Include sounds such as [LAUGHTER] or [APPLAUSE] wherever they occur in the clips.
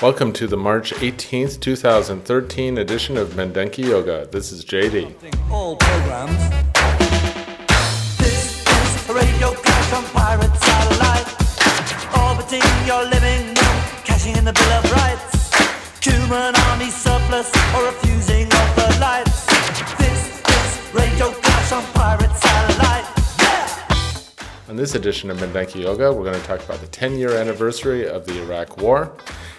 Welcome to the March 18th, 2013 edition of Mindenki Joga. This is JD. all programs. This is radio crash on pirate satellite. Orbiting your living room, cashing in the Bill of Rights. Human army surplus or refusing of the lights. This is radio crash on pirate satellite. On this edition of Mindenki Joga, we're going to talk about the 10 year anniversary of the Iraq War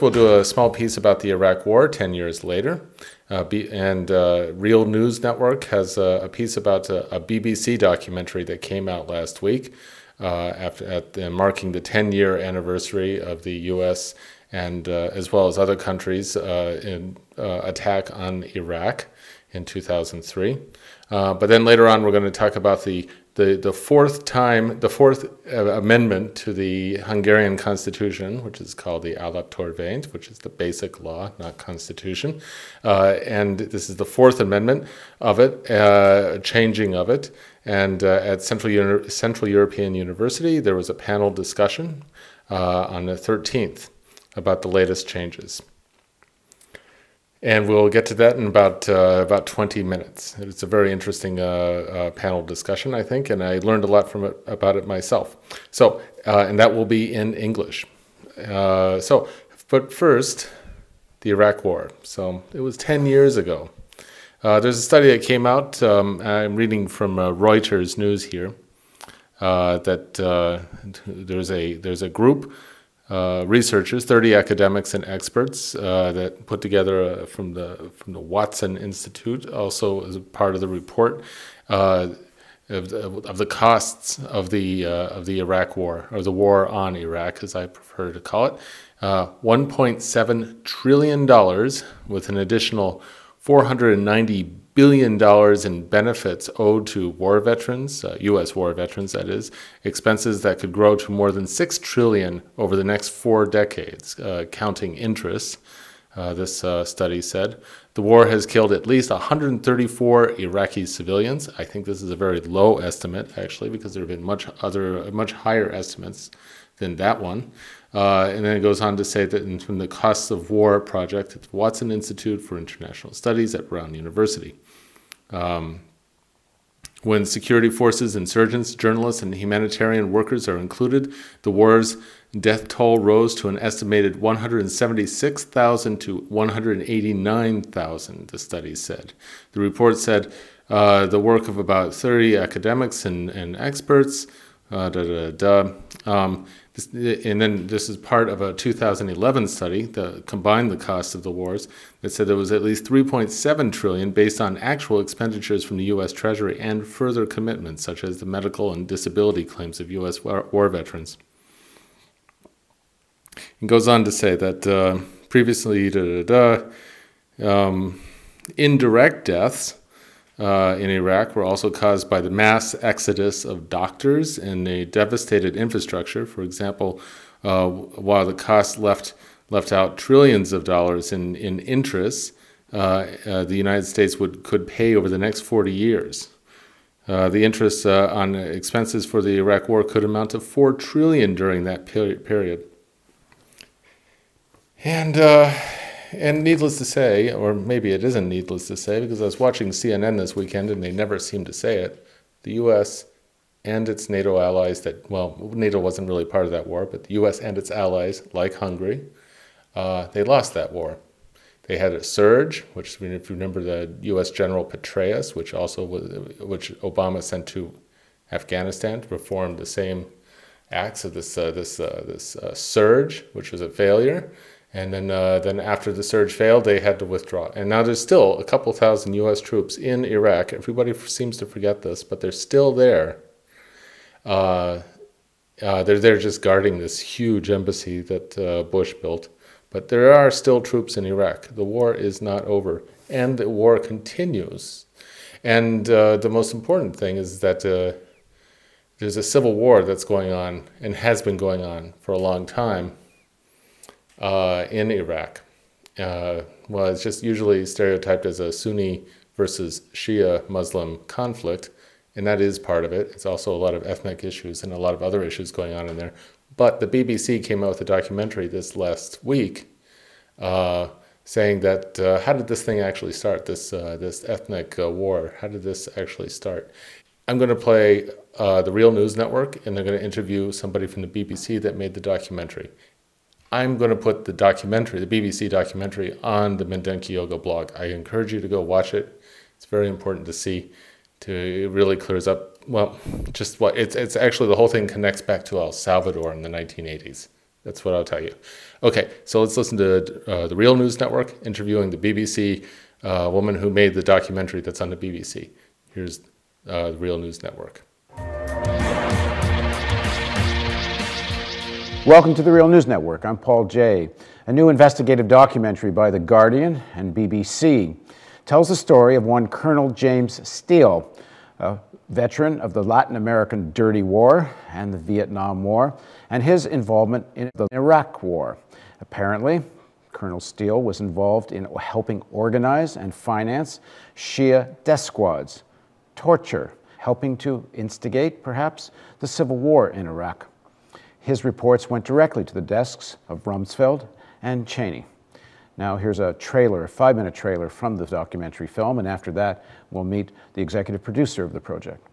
We'll do a small piece about the Iraq War 10 years later. Uh, B- and uh, Real News Network has a, a piece about a, a BBC documentary that came out last week uh, after at the, marking the 10 year anniversary of the U.S. and uh, as well as other countries' uh, in, uh, attack on Iraq in 2003. Uh, but then later on, we're going to talk about the the, the fourth time, the fourth uh, amendment to the Hungarian constitution, which is called the Alaptörvényt, which is the basic law, not constitution. Uh, and this is the fourth amendment of it, uh, changing of it. And uh, at Central, Uni- Central European University, there was a panel discussion uh, on the 13th about the latest changes. And we'll get to that in about uh, about 20 minutes. It's a very interesting uh, uh, panel discussion, I think, and I learned a lot from it about it myself. So, uh, and that will be in English. Uh, so, but first, the Iraq War. So it was 10 years ago. Uh, there's a study that came out. Um, I'm reading from Reuters news here that there's a there's a group uh, researchers, 30 academics and experts uh, that put together uh, from the from the Watson Institute, also as part of the report uh, of, the, of the costs of the uh, of the Iraq War or the war on Iraq, as I prefer to call it, uh, 1.7 trillion dollars with an additional 490 billion dollars in benefits owed to war veterans, uh, U.S. war veterans, that is, expenses that could grow to more than six trillion over the next four decades, uh, counting interest. Uh, this uh, study said the war has killed at least 134 Iraqi civilians. I think this is a very low estimate, actually, because there have been much other, much higher estimates than that one. Uh, and then it goes on to say that in, from the Costs of War project at the Watson Institute for International Studies at Brown University. Um, when security forces, insurgents, journalists, and humanitarian workers are included, the war's death toll rose to an estimated 176,000 to 189,000, the study said. The report said uh, the work of about 30 academics and, and experts uh, da, da, da, um, and then this is part of a 2011 study that combined the cost of the wars that said there was at least 3.7 trillion based on actual expenditures from the U.S. Treasury and further commitments such as the medical and disability claims of U.S. war, war veterans. It goes on to say that uh, previously, da, da, da, um, indirect deaths uh, in Iraq were also caused by the mass exodus of doctors and a devastated infrastructure. For example, uh, while the cost left left out trillions of dollars in in interest, uh, uh the United States would could pay over the next 40 years. Uh, the interest uh, on expenses for the Iraq War could amount to four trillion during that period. And and needless to say, or maybe it isn't needless to say, because I was watching CNN this weekend and they never seem to say it, the U.S. and its NATO allies that, well, NATO wasn't really part of that war, but the U.S. and its allies, like Hungary, uh, they lost that war. They had a surge, which, if you remember, the U.S. General Petraeus, which also was, which Obama sent to Afghanistan to perform the same acts of this uh, this uh, this uh, surge, which was a failure. And then, uh, then after the surge failed, they had to withdraw. And now there's still a couple thousand U.S. troops in Iraq. Everybody seems to forget this, but they're still there. Uh, uh, they're there just guarding this huge embassy that uh, Bush built. But there are still troops in Iraq. The war is not over, and the war continues. And uh, the most important thing is that uh, there's a civil war that's going on and has been going on for a long time uh, in Iraq. Uh, it's just usually stereotyped as a Sunni versus Shia Muslim conflict, and that is part of it. It's also a lot of ethnic issues and a lot of other issues going on in there. But the BBC came out with a documentary this last week uh, saying that uh, how did this thing actually start? This uh, this ethnic uh, war. How did this actually start? I'm going to play uh, the Real News Network, and they're going to interview somebody from the BBC that made the documentary. I'm going to put the documentary, the BBC documentary, on the Mindenki Joga blog. I encourage you to go watch it. It's very important to see. To it really clears up. Well, just what it's it's actually the whole thing connects back to El Salvador in the 1980s. That's what I'll tell you. Okay, so let's listen to uh, the Real News Network interviewing the BBC uh, woman who made the documentary that's on the BBC. Here's uh, the Real News Network. Welcome to the Real News Network. I'm Paul Jay. A new investigative documentary by The Guardian and BBC tells the story of one Colonel James Steele, a veteran of the Latin American Dirty War and the Vietnam War, and his involvement in the Iraq War. Apparently, Colonel Steele was involved in helping organize and finance Shia death squads, torture, helping to instigate, perhaps, the civil war in Iraq. His reports went directly to the desks of Rumsfeld and Cheney. Now, here's a trailer, a five minute trailer from the documentary film, and after that, we'll meet the executive producer of the project.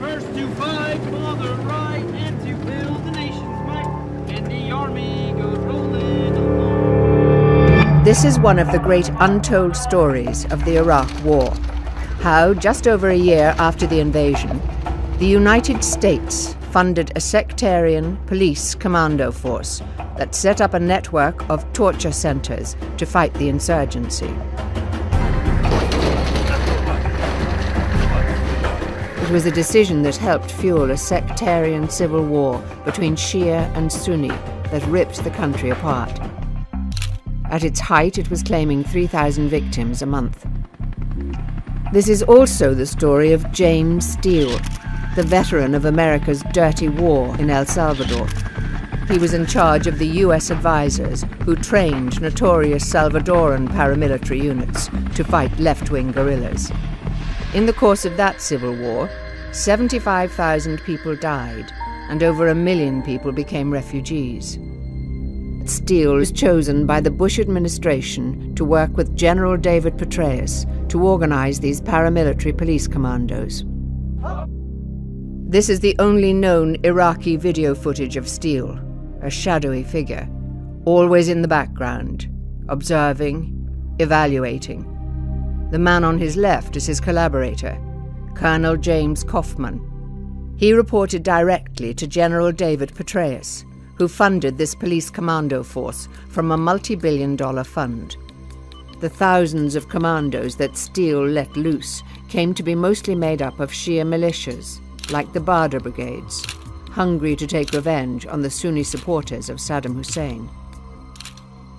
First to fight for the right and to build the nation's might, and the army goes rolling along. This is one of the great untold stories of the Iraq War how, just over a year after the invasion, the United States funded a sectarian police commando force that set up a network of torture centers to fight the insurgency. It was a decision that helped fuel a sectarian civil war between Shia and Sunni that ripped the country apart. At its height, it was claiming 3,000 victims a month. This is also the story of James Steele, the veteran of America's dirty war in El Salvador. He was in charge of the US advisors who trained notorious Salvadoran paramilitary units to fight left wing guerrillas. In the course of that civil war, 75,000 people died and over a million people became refugees. Steele was chosen by the Bush administration to work with General David Petraeus to organize these paramilitary police commandos. This is the only known Iraqi video footage of Steele, a shadowy figure, always in the background, observing, evaluating. The man on his left is his collaborator, Colonel James Coffman. He reported directly to General David Petraeus, who funded this police commando force from a multi billion dollar fund. The thousands of commandos that Steele let loose came to be mostly made up of Shia militias, like the Badr brigades, hungry to take revenge on the Sunni supporters of Saddam Hussein.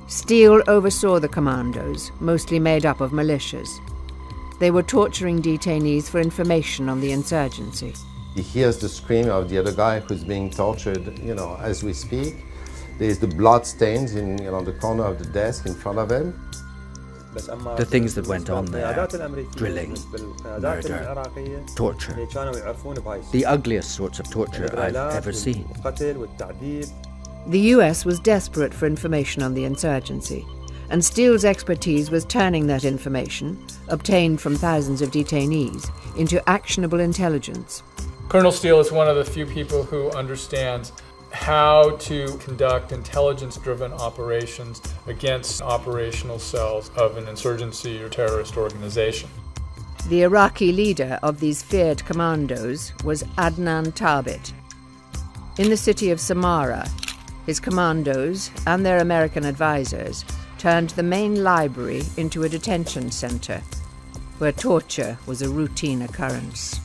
Steele oversaw the commandos, mostly made up of militias. They were torturing detainees for information on the insurgency. He hears the scream of the other guy who's being tortured, you know, as we speak. There's the blood stains in you know, the corner of the desk in front of him. The things that went on there drilling, murder, torture. The ugliest sorts of torture I've ever seen. The US was desperate for information on the insurgency, and Steele's expertise was turning that information, obtained from thousands of detainees, into actionable intelligence. Colonel Steele is one of the few people who understands how to conduct intelligence driven operations against operational cells of an insurgency or terrorist organization. The Iraqi leader of these feared commandos was Adnan Thabit. In the city of Samarra, his commandos and their American advisors turned the main library into a detention center where torture was a routine occurrence.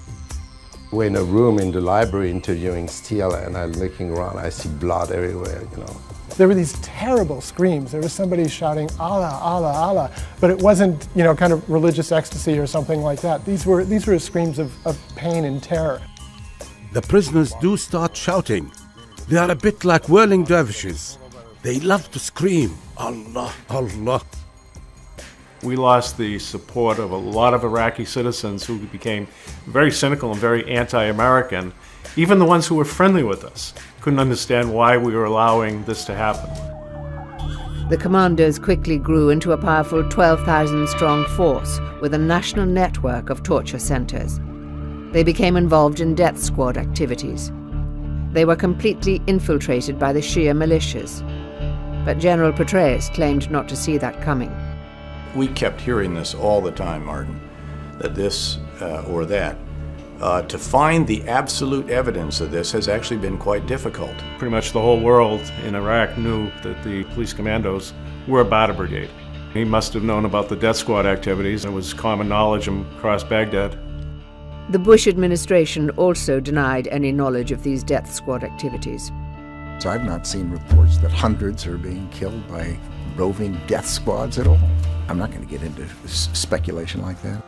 We're in a room in the library interviewing Steele, and I'm looking around. I see blood everywhere, you know. There were these terrible screams. There was somebody shouting Allah, Allah, Allah, but it wasn't, you know, kind of religious ecstasy or something like that. These were these were screams of, of pain and terror. The prisoners do start shouting. They are a bit like whirling dervishes. They love to scream, Allah, Allah. We lost the support of a lot of Iraqi citizens who became very cynical and very anti American. Even the ones who were friendly with us couldn't understand why we were allowing this to happen. The commandos quickly grew into a powerful 12,000 strong force with a national network of torture centers. They became involved in death squad activities. They were completely infiltrated by the Shia militias. But General Petraeus claimed not to see that coming. We kept hearing this all the time, Martin, that this uh, or that. Uh, to find the absolute evidence of this has actually been quite difficult. Pretty much the whole world in Iraq knew that the police commandos were a Badr brigade. He must have known about the death squad activities. It was common knowledge across Baghdad. The Bush administration also denied any knowledge of these death squad activities. So I've not seen reports that hundreds are being killed by roving death squads at all. I'm not going to get into speculation like that.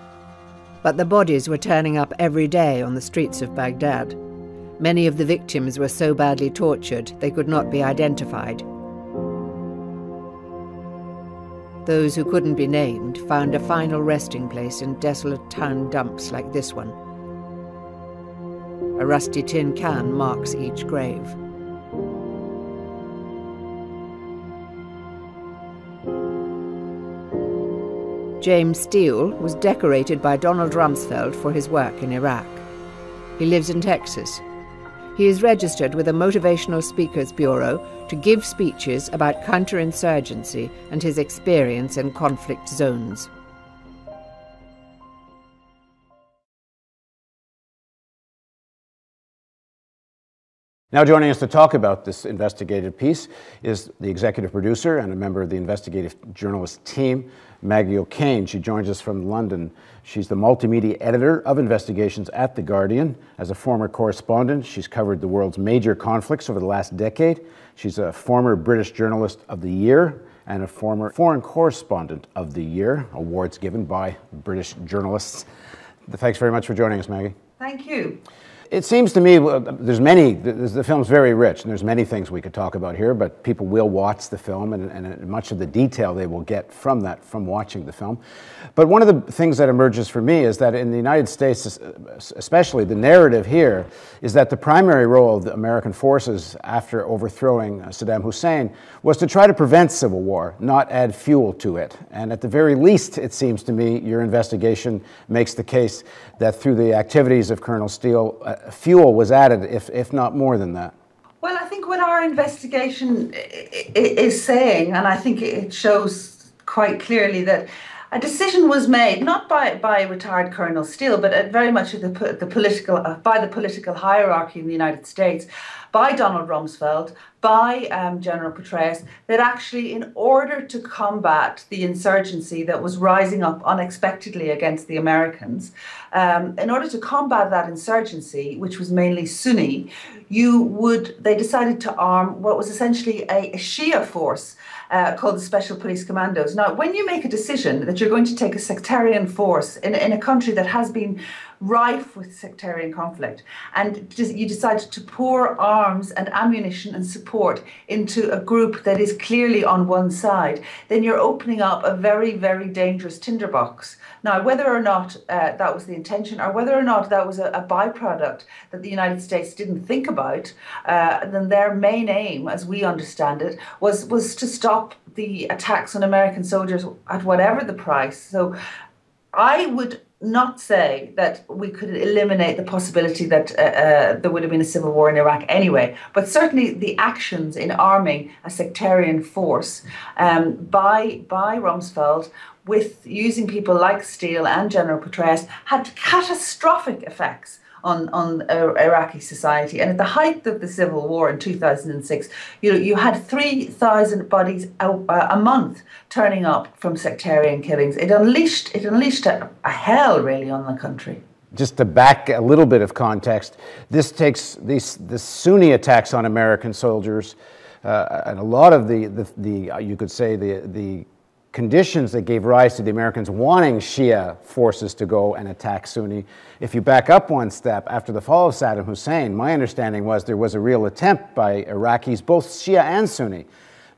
But the bodies were turning up every day on the streets of Baghdad. Many of the victims were so badly tortured they could not be identified. Those who couldn't be named found a final resting place in desolate town dumps like this one. A rusty tin can marks each grave. James Steele was decorated by Donald Rumsfeld for his work in Iraq. He lives in Texas. He is registered with a Motivational Speakers Bureau to give speeches about counterinsurgency and his experience in conflict zones. Now, joining us to talk about this investigative piece is the executive producer and a member of the investigative journalist team, Maggie O'Kane. She joins us from London. She's the multimedia editor of investigations at The Guardian. As a former correspondent, she's covered the world's major conflicts over the last decade. She's a former British Journalist of the Year and a former Foreign Correspondent of the Year, awards given by British journalists. Thanks very much for joining us, Maggie. Thank you. It seems to me uh, there's many. The film's very rich, and there's many things we could talk about here. But people will watch the film, and, and much of the detail they will get from that from watching the film. But one of the things that emerges for me is that in the United States, especially, the narrative here is that the primary role of the American forces after overthrowing Saddam Hussein was to try to prevent civil war, not add fuel to it. And at the very least, it seems to me, your investigation makes the case that through the activities of Colonel Steele, uh, fuel was added, if, if not more than that. Well, I think what our investigation is saying, and I think it shows quite clearly that a decision was made not by, by retired Colonel Steele, but very much the, the political uh, by the political hierarchy in the United States, by Donald Rumsfeld, by um, General Petraeus, that actually, in order to combat the insurgency that was rising up unexpectedly against the Americans, um, in order to combat that insurgency, which was mainly Sunni, you would they decided to arm what was essentially a, a Shia force uh, called the Special Police Commandos. Now, when you make a decision that you're going to take a sectarian force in, in a country that has been rife with sectarian conflict, and you decide to pour arms and ammunition and support into a group that is clearly on one side, then you're opening up a very, very dangerous tinderbox. Now, whether or not uh, that was the intention, or whether or not that was a, a byproduct that the United States didn't think about, uh, then their main aim, as we understand it, was was to stop the attacks on American soldiers at whatever the price. So, I would not say that we could eliminate the possibility that uh, uh, there would have been a civil war in Iraq anyway, but certainly the actions in arming a sectarian force um, by by Rumsfeld with using people like Steele and General Petraeus had catastrophic effects on, on uh, Iraqi society. And at the height of the civil war in 2006, you know, you had 3,000 bodies a, a, month turning up from sectarian killings. It unleashed, it unleashed a, a hell, really, on the country just to back a little bit of context, this takes these the Sunni attacks on American soldiers, uh, and a lot of the, the, the uh, you could say the the conditions that gave rise to the Americans wanting Shia forces to go and attack Sunni. If you back up one step, after the fall of Saddam Hussein, my understanding was there was a real attempt by Iraqis, both Shia and Sunni,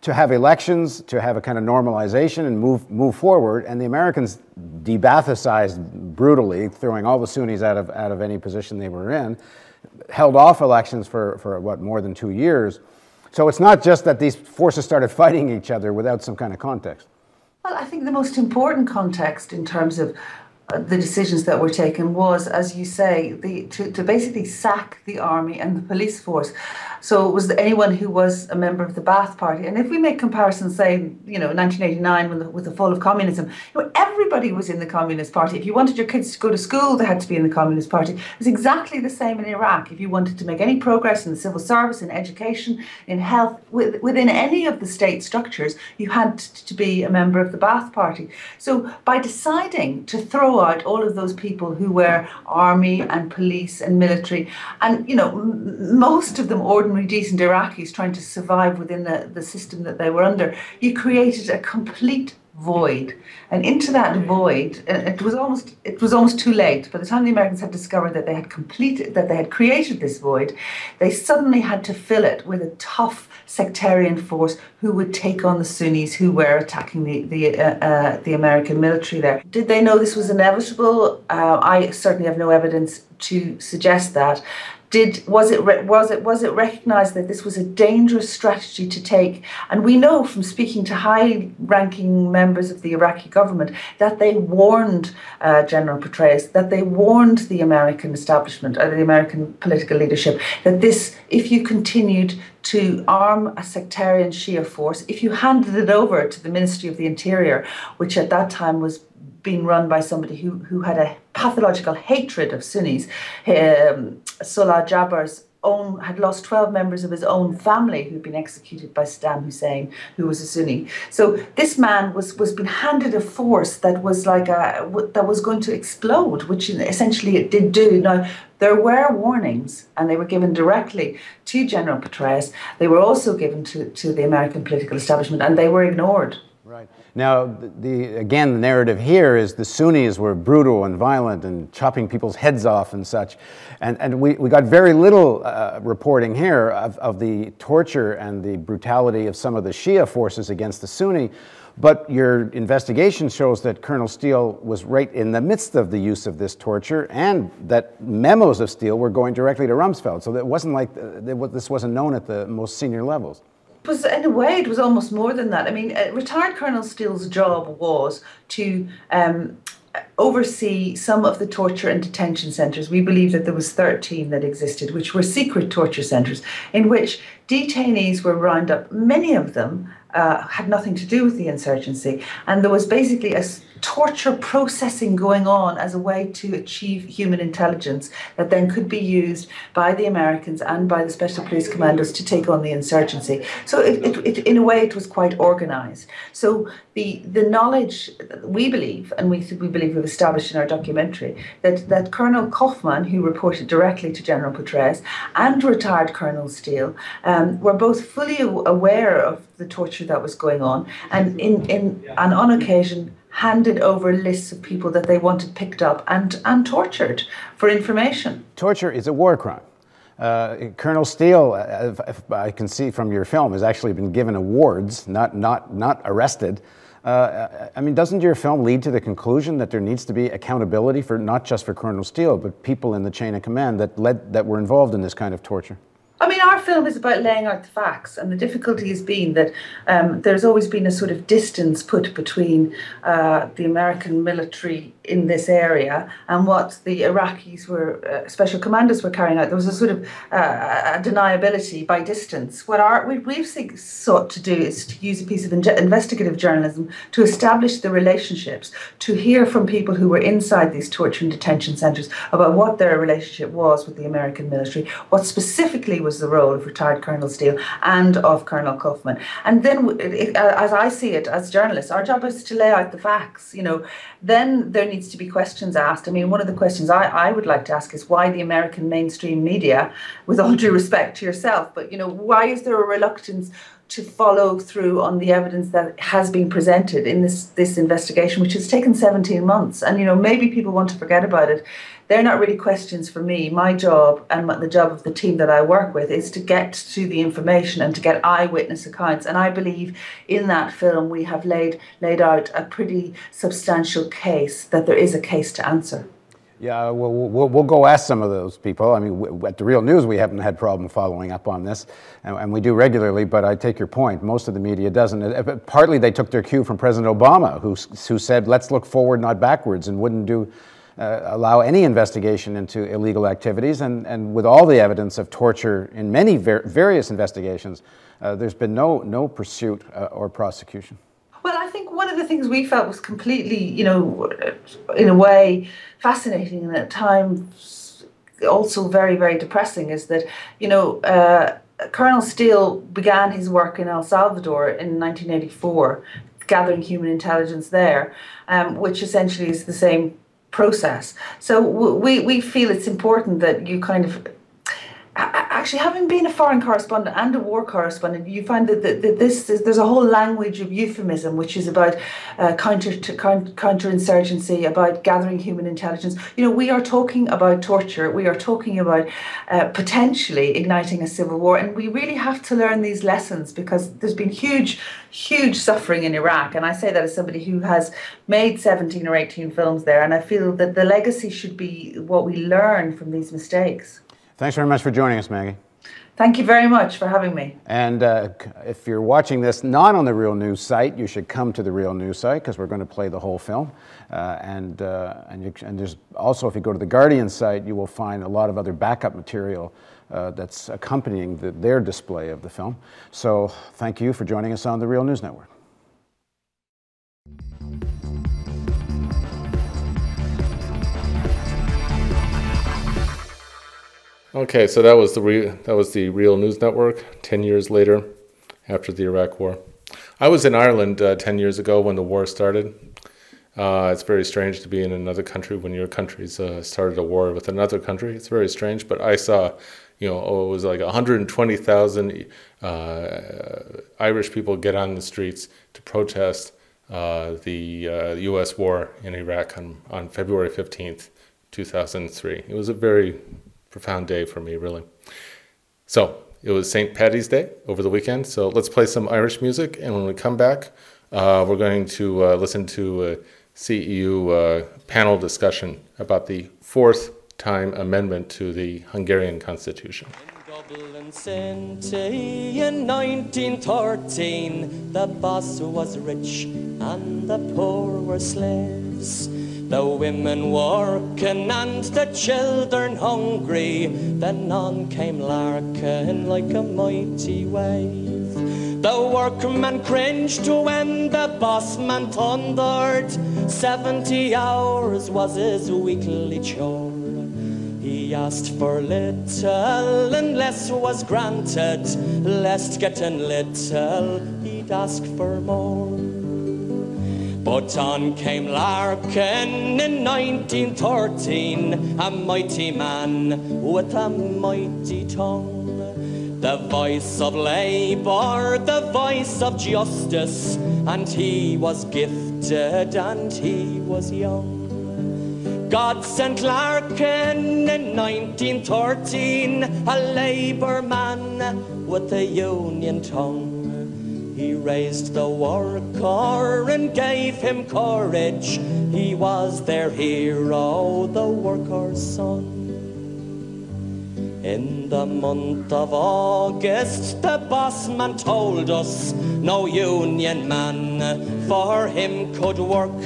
to have elections, to have a kind of normalization and move, move forward. And the Americans de-Baathist brutally, throwing all the Sunnis out of, out of any position they were in, held off elections for, for what, more than two years. So it's not just that these forces started fighting each other without some kind of context. Well, I think the most important context in terms of the decisions that were taken was, as you say, the, to, to basically sack the army and the police force. So it was anyone who was a member of the Ba'ath Party. And if we make comparisons, say, you know, 1989 when the, with the fall of communism, you know, everybody was in the Communist Party. If you wanted your kids to go to school, they had to be in the Communist Party. It was exactly the same in Iraq. If you wanted to make any progress in the civil service, in education, in health, with, within any of the state structures, you had to be a member of the Ba'ath Party. So by deciding to throw out all of those people who were army and police and military, and, you know, m- most of them ordinary decent Iraqis trying to survive within the, the system that they were under, you created a complete void. And into that void, it was almost it was almost too late. By the time the Americans had discovered that they had completed that they had created this void, they suddenly had to fill it with a tough sectarian force who would take on the Sunnis who were attacking the the uh, uh, the American military there. Did they know this was inevitable? Uh, I certainly have no evidence to suggest that did was it was it was it recognized that this was a dangerous strategy to take? And we know from speaking to high ranking members of the Iraqi government that they warned uh, General Petraeus that they warned the American establishment or the American political leadership that this if you continued to arm a sectarian Shia force if you handed it over to the Ministry of the Interior which at that time was being run by somebody who, who had a pathological hatred of Sunnis. Um, Salah Jaber's own had lost 12 members of his own family who'd been executed by Saddam Hussein, who was a Sunni. So this man was was being handed a force that was like a that was going to explode, which essentially it did do. Now there were warnings, and they were given directly to General Petraeus. They were also given to, to the American political establishment, and they were ignored. Now, the, again, the narrative here is the Sunnis were brutal and violent and chopping people's heads off and such. And, and we, we got very little uh, reporting here of, of the torture and the brutality of some of the Shia forces against the Sunni. But your investigation shows that Colonel Steele was right in the midst of the use of this torture and that memos of Steele were going directly to Rumsfeld. So it wasn't like uh, this wasn't known at the most senior levels was in a way it was almost more than that. I mean, uh, retired Colonel Steele's job was to um, oversee some of the torture and detention centres. We believe that there was 13 that existed, which were secret torture centres in which detainees were round up, many of them uh, had nothing to do with the insurgency. And there was basically a torture processing going on as a way to achieve human intelligence that then could be used by the Americans and by the special police commandos to take on the insurgency. So it, it, it, in a way it was quite organized. So the the knowledge we believe, and we we believe we've established in our documentary, that, that Colonel Coffman, who reported directly to General Petraeus, and retired Colonel Steele um, were both fully aware of the torture that was going on, and in, in and on occasion handed over lists of people that they wanted picked up and, and tortured for information. Torture is a war crime. Uh, Colonel Steele, uh, if I can see from your film, has actually been given awards, not, not, not arrested. Uh, I mean, doesn't your film lead to the conclusion that there needs to be accountability for not just for Colonel Steele, but people in the chain of command that led that were involved in this kind of torture? I mean, our film is about laying out the facts, and the difficulty has been that um, there's always been a sort of distance put between uh, the American military in this area and what the Iraqis were, uh, special commanders were carrying out. There was a sort of uh, a deniability by distance. What our, we, we've sought to do is to use a piece of investigative journalism to establish the relationships, to hear from people who were inside these torture and detention centres about what their relationship was with the American military, what specifically was the role of retired Colonel Steele and of Colonel Coffman. And then, it, uh, as I see it as journalists, our job is to lay out the facts. You know, then there needs to be questions asked. I mean, one of the questions I, I would like to ask is why the American mainstream media, with all due respect to yourself, but you know, why is there a reluctance to follow through on the evidence that has been presented in this this investigation, which has taken 17 months? And you know, maybe people want to forget about it. They're not really questions for me. My job and the job of the team that I work with is to get to the information and to get eyewitness accounts. And I believe in that film we have laid laid out a pretty substantial case that there is a case to answer. Yeah, we'll, we'll, we'll, go ask some of those people. I mean, at the Real News, we haven't had problem following up on this, and, and, we do regularly. But I take your point. Most of the media doesn't. Partly, they took their cue from President Obama, who who said, "Let's look forward, not backwards," and wouldn't do uh, allow any investigation into illegal activities. And, and with all the evidence of torture in many ver- various investigations, uh, there's been no, no pursuit uh, or prosecution. Well, I think one of the things we felt was completely, you know, in a way fascinating and at times also very, very depressing is that, you know, uh, Colonel Steele began his work in El Salvador in 1984, gathering human intelligence there, um, which essentially is the same process. So we, we feel it's important that you kind of actually having been a foreign correspondent and a war correspondent you find that, that, that this is, there's a whole language of euphemism which is about uh, counter to counterinsurgency about gathering human intelligence. You know we are talking about torture. We are talking about uh, potentially igniting a civil war. And we really have to learn these lessons because there's been huge huge suffering in Iraq. And I say that as somebody who has made 17 or 18 films there. And I feel that the legacy should be what we learn from these mistakes Thanks very much for joining us, Maggie. Thank you very much for having me. And uh, if you're watching this not on the Real News site, you should come to the Real News site because we're going to play the whole film. Uh, and uh, and, you, and, there's also, if you go to the Guardian site, you will find a lot of other backup material uh, that's accompanying the, their display of the film. So thank you for joining us on the Real News Network. Okay, so that was the re- that was the Real News Network. Ten years later, after the Iraq War, I was in Ireland uh, ten years ago when the war started. Uh, it's very strange to be in another country when your country's uh, started a war with another country. It's very strange, but I saw, you know, oh, it was like 120,000 uh, Irish people get on the streets to protest uh, the U.S. Uh, war in Iraq on, on February 15th, 2003. It was a very profound day for me, really. So it was St. Patty's Day over the weekend. So let's play some Irish music. And when we come back, uh, we're going to uh, listen to a CEU uh, panel discussion about the fourth time amendment to the Hungarian constitution. In 1913, the boss was rich and the poor were slaves. The women working and the children hungry, then on came Larkin like a mighty wave. The workman cringed when the boss man thundered. Seventy hours was his weekly chore. He asked for little, and less was granted. Lest getting little, he'd ask for more. But on came Larkin in 1913, a mighty man with a mighty tongue. The voice of labour, the voice of justice, and he was gifted and he was young. God sent Larkin in 1913, a labour man with a union tongue. He raised the worker and gave him courage. He was their hero, the worker's son. In the month of August, the boss man told us no union man for him could work.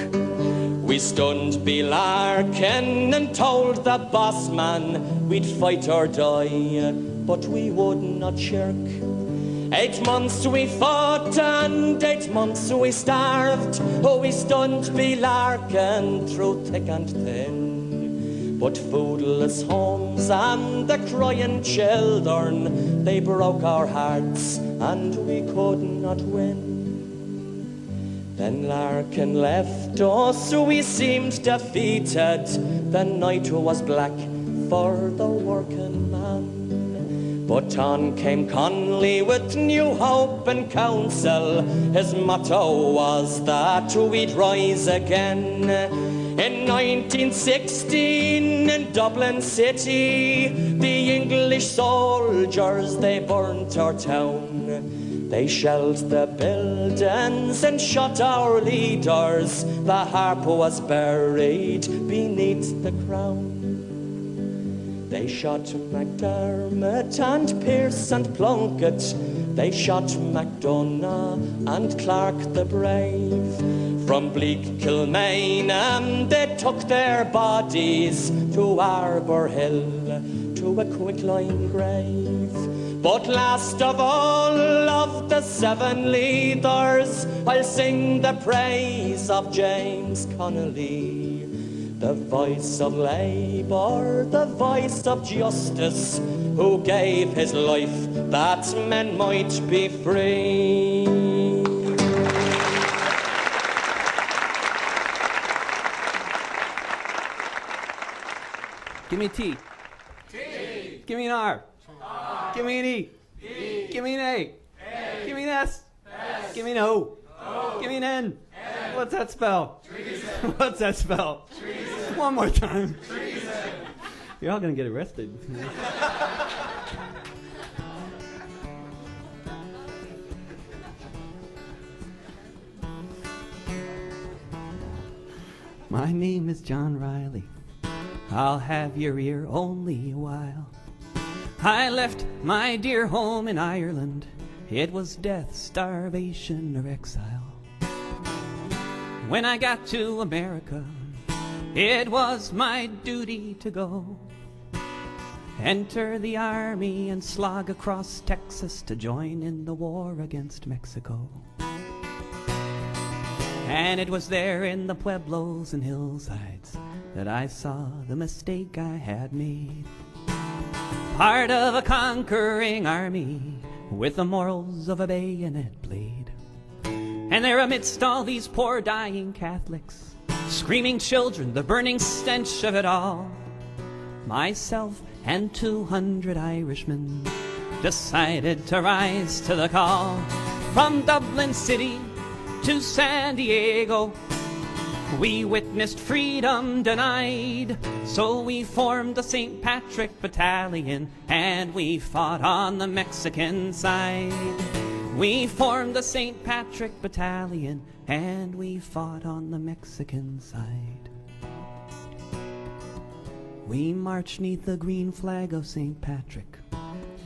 We stunned Bill Larkin and told the boss man we'd fight or die, but we would not shirk. Eight months we fought and eight months we starved. Oh, we stunned Bill Larkin through thick and thin. But foodless homes and the crying children, they broke our hearts and we could not win. Then Larkin left us, so we seemed defeated. The night was black for the working man. But on came Connolly with new hope and counsel. His motto was that we'd rise again. In 1916 in Dublin City, the English soldiers they burnt our town. They shelled the buildings and shot our leaders. The harp was buried beneath the crown. They shot MacDermott and Pearse and Plunkett. They shot MacDonagh and Clarke the Brave. From bleak Kilmainham and they took their bodies to Arbour Hill, to a quicklime grave. But last of all of the seven leaders, I'll sing the praise of James Connolly. The voice of labour, the voice of justice, who gave his life that men might be free. Give me a T. T. Give me an R. R. Give me an E. E. Give me an A. A. Give me an S. S. Give me an O. O. Give me an N. N. What's that spell? Treason. [LAUGHS] What's that spell? Treason. One more time. Treason. You're all gonna get arrested. My name is John Riley. I'll have your ear only a while. I left my dear home in Ireland. It was death, starvation, or exile. When I got to America, it was my duty to go. Enter the army and slog across Texas to join in the war against Mexico. And it was there in the pueblos and hillsides that I saw the mistake I had made. Part of a conquering army with the morals of a bayonet blade. And there amidst all these poor dying Catholics, screaming children, the burning stench of it all, myself and 200 Irishmen decided to rise to the call. From Dublin City to San Diego, we witnessed freedom denied, so we formed the St. Patrick Battalion and we fought on the Mexican side. We formed the St. Patrick Battalion and we fought on the Mexican side. We marched neath the green flag of St. Patrick,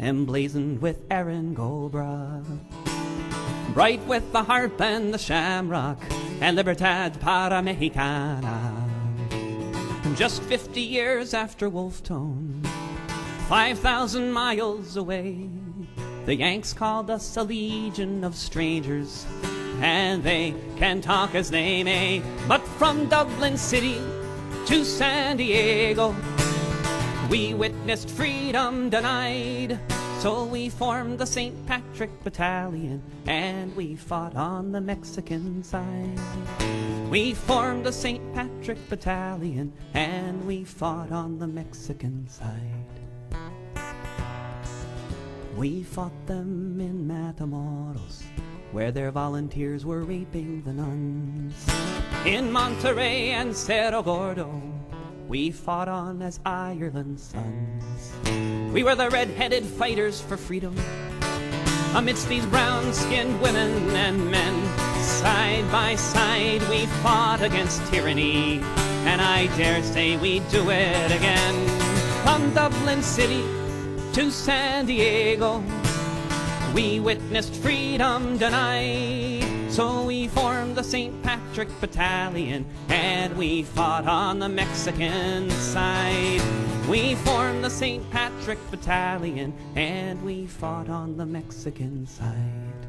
emblazoned with Erin go Bragh. Bright with the harp and the shamrock, and Libertad para Mexicana. Just 50 years after Wolfe Tone, 5,000 miles away, The Yanks called us a legion of strangers, and they can talk as they may. But from Dublin City to San Diego, we witnessed freedom denied. So we formed the St. Patrick Battalion and we fought on the Mexican side. We formed the St. Patrick Battalion and we fought on the Mexican side. We fought them in Matamoros, where their volunteers were raping the nuns. In Monterrey and Cerro Gordo, we fought on as Ireland's sons. We were the red-headed fighters for freedom. Amidst these brown-skinned women and men, side by side we fought against tyranny. And I dare say we'd do it again. From Dublin City to San Diego, we witnessed freedom denied. So we formed the St. Patrick Battalion and we fought on the Mexican side. We formed the St. Patrick Battalion and we fought on the Mexican side.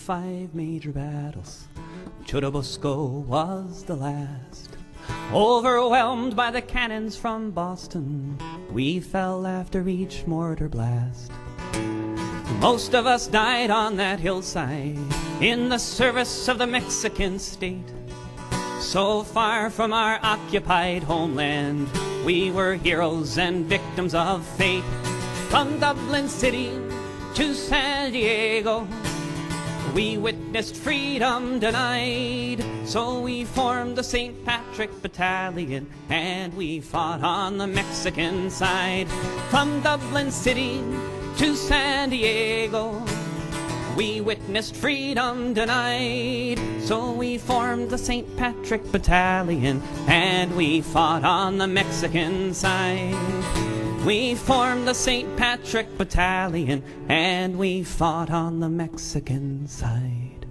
Five major battles. Churubusco was the last. Overwhelmed by the cannons from Boston, we fell after each mortar blast. Most of us died on that hillside in the service of the Mexican state. So far from our occupied homeland, we were heroes and victims of fate. From Dublin City to San Diego, we witnessed freedom denied. So we formed the St. Patrick Battalion and we fought on the Mexican side. From Dublin City to San Diego, we witnessed freedom denied. So we formed the St. Patrick Battalion and we fought on the Mexican side. We formed the St. Patrick Battalion and we fought on the Mexican side.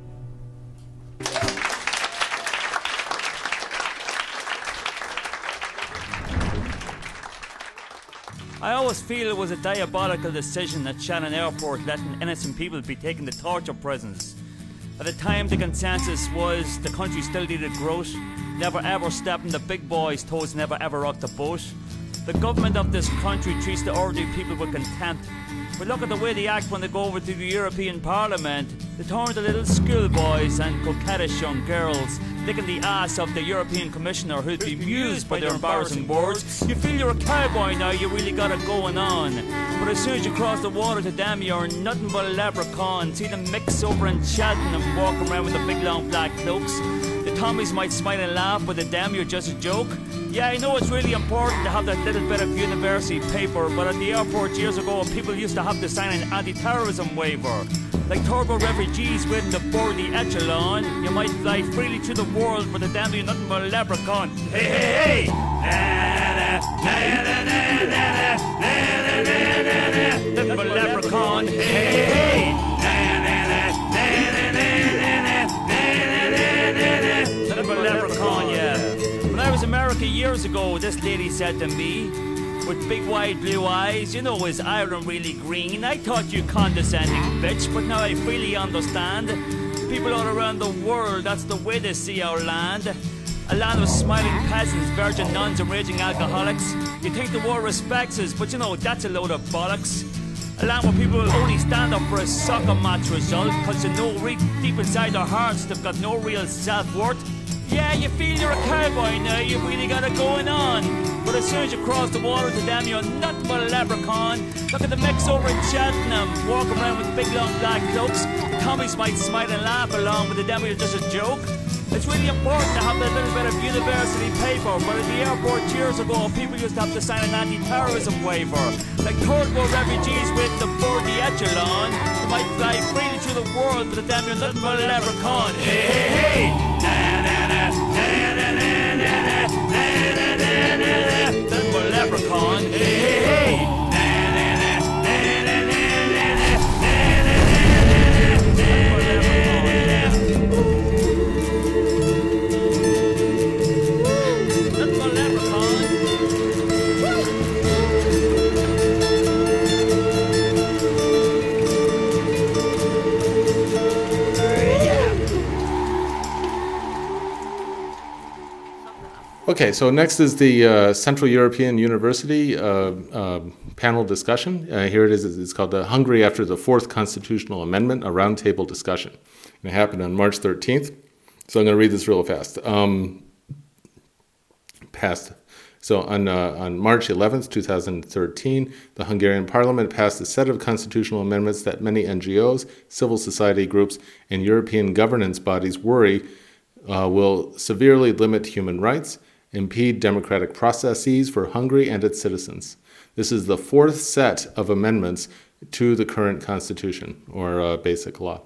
I always feel it was a diabolical decision at Shannon Airport letting innocent people be taken to torture prisons. At the time, the consensus was the country still needed growth, never ever stepping the big boys' toes, never ever rocked the boat. The government of this country treats the ordinary people with contempt. But look at the way they act when they go over to the European Parliament. They turn to little schoolboys and coquettish young girls, licking the ass of the European Commissioner who'd be amused by their embarrassing words. You feel you're a cowboy now, you really got it going on. But as soon as you cross the water to them, you're nothing but a leprechaun. See them mix over in Cheltenham and walking around with the big long black cloaks. The Tommies might smile and laugh, but to them you're just a joke. Yeah, I know it's really important to have that little bit of university paper, but at the airport years ago, people used to have to sign an anti-terrorism waiver. Like turbo refugees waiting to board the echelon, you might fly freely through the world, but the damn you're nothing but a leprechaun. Hey, hey, hey! Nothing but a leprechaun. Hey, hey, was America years ago, this lady said to me, with big wide blue eyes, you know, is Ireland really green? I thought you condescending bitch, but now I freely understand. People all around the world, that's the way they see our land. A land of smiling peasants, virgin nuns, and raging alcoholics. You think the world respects us, but you know, that's a load of bollocks. A land where people will only stand up for a soccer match result, cause you know deep inside their hearts they've got no real self-worth. Yeah, you feel you're a cowboy now, you've really got it going on. But as soon as you cross the water to them, you're nothing but a leprechaun. Look at the mix over in Cheltenham, walking around with big long black cloaks. Commies might smile and laugh along, but the demo is just a joke. It's really important to have that little bit of university paper, but at the airport years ago, people used to have to sign an anti-terrorism waiver. Like third world refugees with the 40 echelon, who might fly freely through the world, but the damn you're nothing but a leprechaun. Hey, hey, hey! Okay, so next is the uh, Central European University uh, uh, panel discussion. Uh, here it is. It's called the Hungary after the Fourth Constitutional Amendment, a roundtable discussion. And it happened on March 13th. So I'm going to read this real fast. Um, passed. So on, uh, on March 11th, 2013, the Hungarian parliament passed a set of constitutional amendments that many NGOs, civil society groups, and European governance bodies worry uh, will severely limit human rights, impede democratic processes for Hungary and its citizens. This is the fourth set of amendments to the current constitution, or uh, basic law,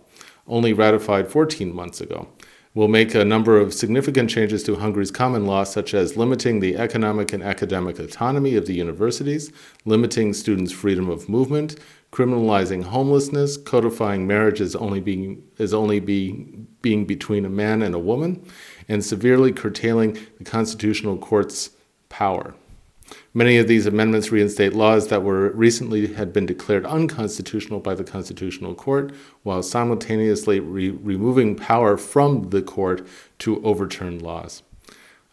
only ratified 14 months ago will make a number of significant changes to Hungary's common law, such as limiting the economic and academic autonomy of the universities, limiting students' freedom of movement, criminalizing homelessness, codifying marriage as only being as only being being between a man and a woman, and severely curtailing the constitutional court's power. Many of these amendments reinstate laws that were recently had been declared unconstitutional by the Constitutional Court, while simultaneously re- removing power from the court to overturn laws.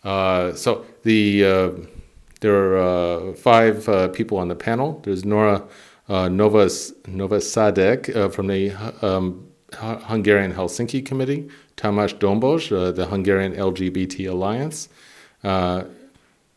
Uh, so the uh, there are uh, five uh, people on the panel. There's Nora uh, Novas Novasadek uh, from the um, Hungarian Helsinki Committee, Tamás Dombos, uh, the Hungarian LGBT Alliance. Uh,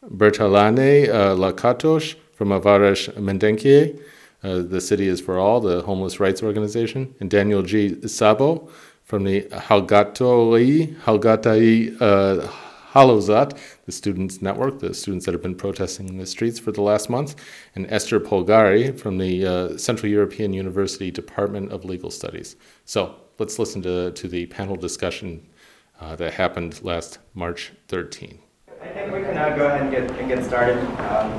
Bertalane uh, Lakatos from Avaras Mindenki, uh, the City is for All, the homeless rights organization, and Daniel G. Szabó from the Hallgatói, Hallgatói uh, Hálózat, the Students Network, the students that have been protesting in the streets for the last month, and Esther Polgari from the uh, Central European University Department of Legal Studies. So let's listen to, to the panel discussion uh, that happened last March 13. I think we can now go ahead and get, and get started. Um,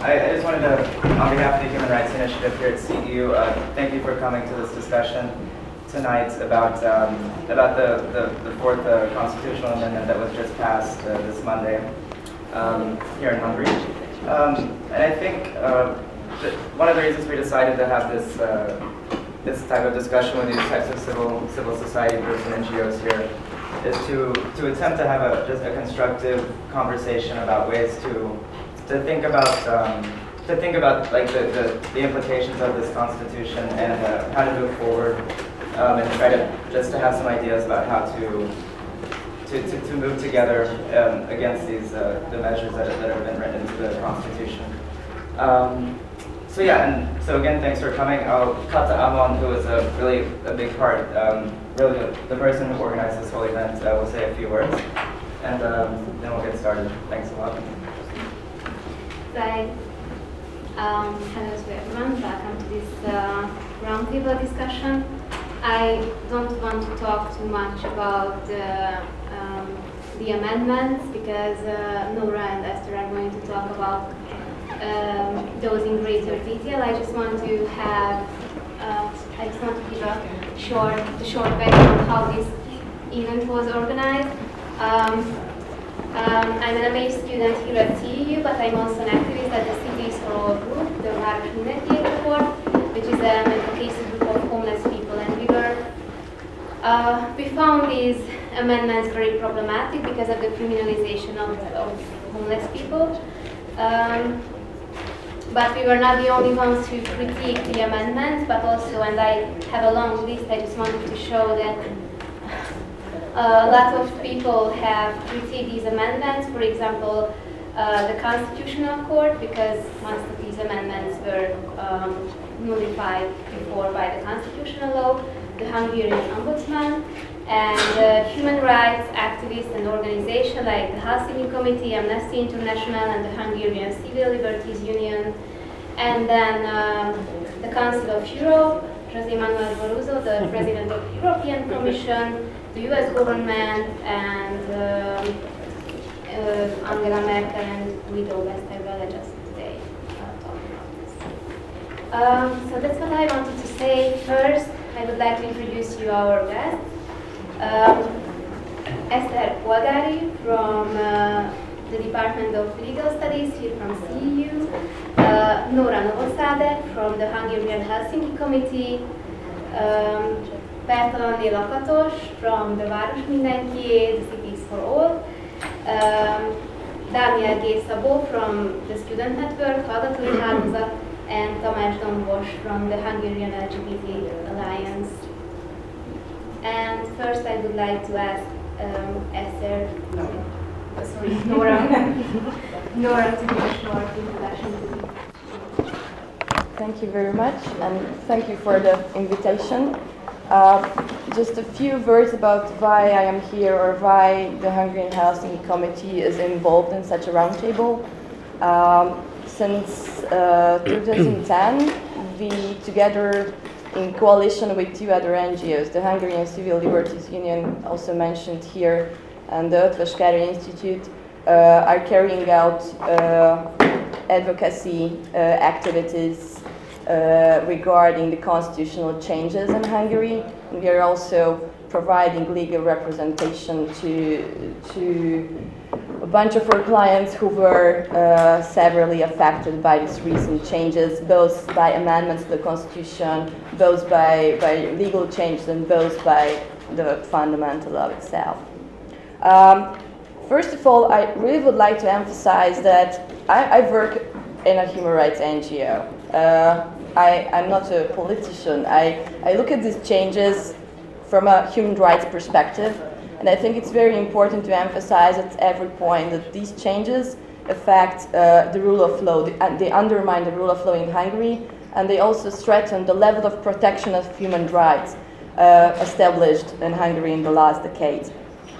I, I, just wanted to, on behalf of the Human Rights Initiative here at CEU, uh, thank you for coming to this discussion tonight about um, about the, the, the fourth uh, constitutional amendment that was just passed uh, this Monday um, here in Hungary. Um, and I think uh, one of the reasons we decided to have this this type of discussion with these types of civil civil society groups and NGOs here is to, to attempt to have a, just a constructive conversation about ways to, to think about um, to think about like the, the, the, implications of this constitution and uh, how to move forward um, and try to just to have some ideas about how to to, to, to move together um, against these uh, the measures that, that have been written into the constitution. Um, so yeah, and so again, thanks for coming. I'll cut to Amon, who is a really a big part, um, really the, person who organized this whole event, uh, will say a few words, and um, then we'll get started. Thanks a lot. Hi. Um, hello to everyone. Welcome to this uh, roundtable discussion. I don't want to talk too much about the, um, the amendments because uh, Nora and Esther are going to talk about um, those in greater detail. I just want to have, uh, I just want to give a short, a short background how this event was organized. Um, um, I'm an MA student here at CEU, but I'm also an activist at the Cities for All group, the Város Mindenkiért Report, which is an advocacy group of homeless people, and we were uh, we found these amendments very problematic because of the criminalization of, of homeless people. Um, but we were not the only ones who critiqued the amendments, but also, and I have a long list, I just wanted to show that a lot of people have critiqued these amendments. For example, uh, the Constitutional Court, because most of these amendments were um, nullified before by the constitutional law, the Hungarian Ombudsman, and uh, human rights activists and organizations like the Helsinki Committee, Amnesty International, and the Hungarian Civil Liberties Union, and then um, the Council of Europe, José Manuel Barroso, the [LAUGHS] President of the European Commission, the US government, and um, uh, Angela Merkel and Guido Westerwelle just today uh, talking about this. Um, so that's what I wanted to say. First, I would like to introduce you our guest. Um, Esther Polgari from uh, the Department of Legal Studies here from CEU, uh, Nora Novosade from the Hungarian Helsinki Committee, um, Bertalan Lakatos from the Város Mindenkié, the Cities for All, um, Daniel G. Szabó from the Student Network, Hallgatói Hálózat, and Tamás Dombos from the Hungarian LGBT Alliance. And first I would like to ask um, Esther, uh, sorry, Nora, [LAUGHS] Nora to give a short introduction to the Thank you very much, and thank you for the invitation. Uh, just a few words about why I am here or why the Hungarian Helsinki Committee is involved in such a roundtable. Um, since uh, 2010, we together in coalition with two other NGOs, the Hungarian Civil Liberties Union, also mentioned here, and the Eötvös Institute, uh, are carrying out uh, advocacy uh, activities uh, regarding the constitutional changes in Hungary. And we are also providing legal representation to, to a bunch of our clients who were uh, severely affected by these recent changes, both by amendments to the Constitution, both by, by legal changes, and both by the fundamental law itself. Um, first of all, I really would like to emphasize that I, I work in a human rights NGO. Uh, I, I'm not a politician. I, I look at these changes from a human rights perspective, and I think it's very important to emphasize at every point that these changes affect uh, the rule of law, they, undermine the rule of law in Hungary, and they also threaten the level of protection of human rights uh, established in Hungary in the last decades.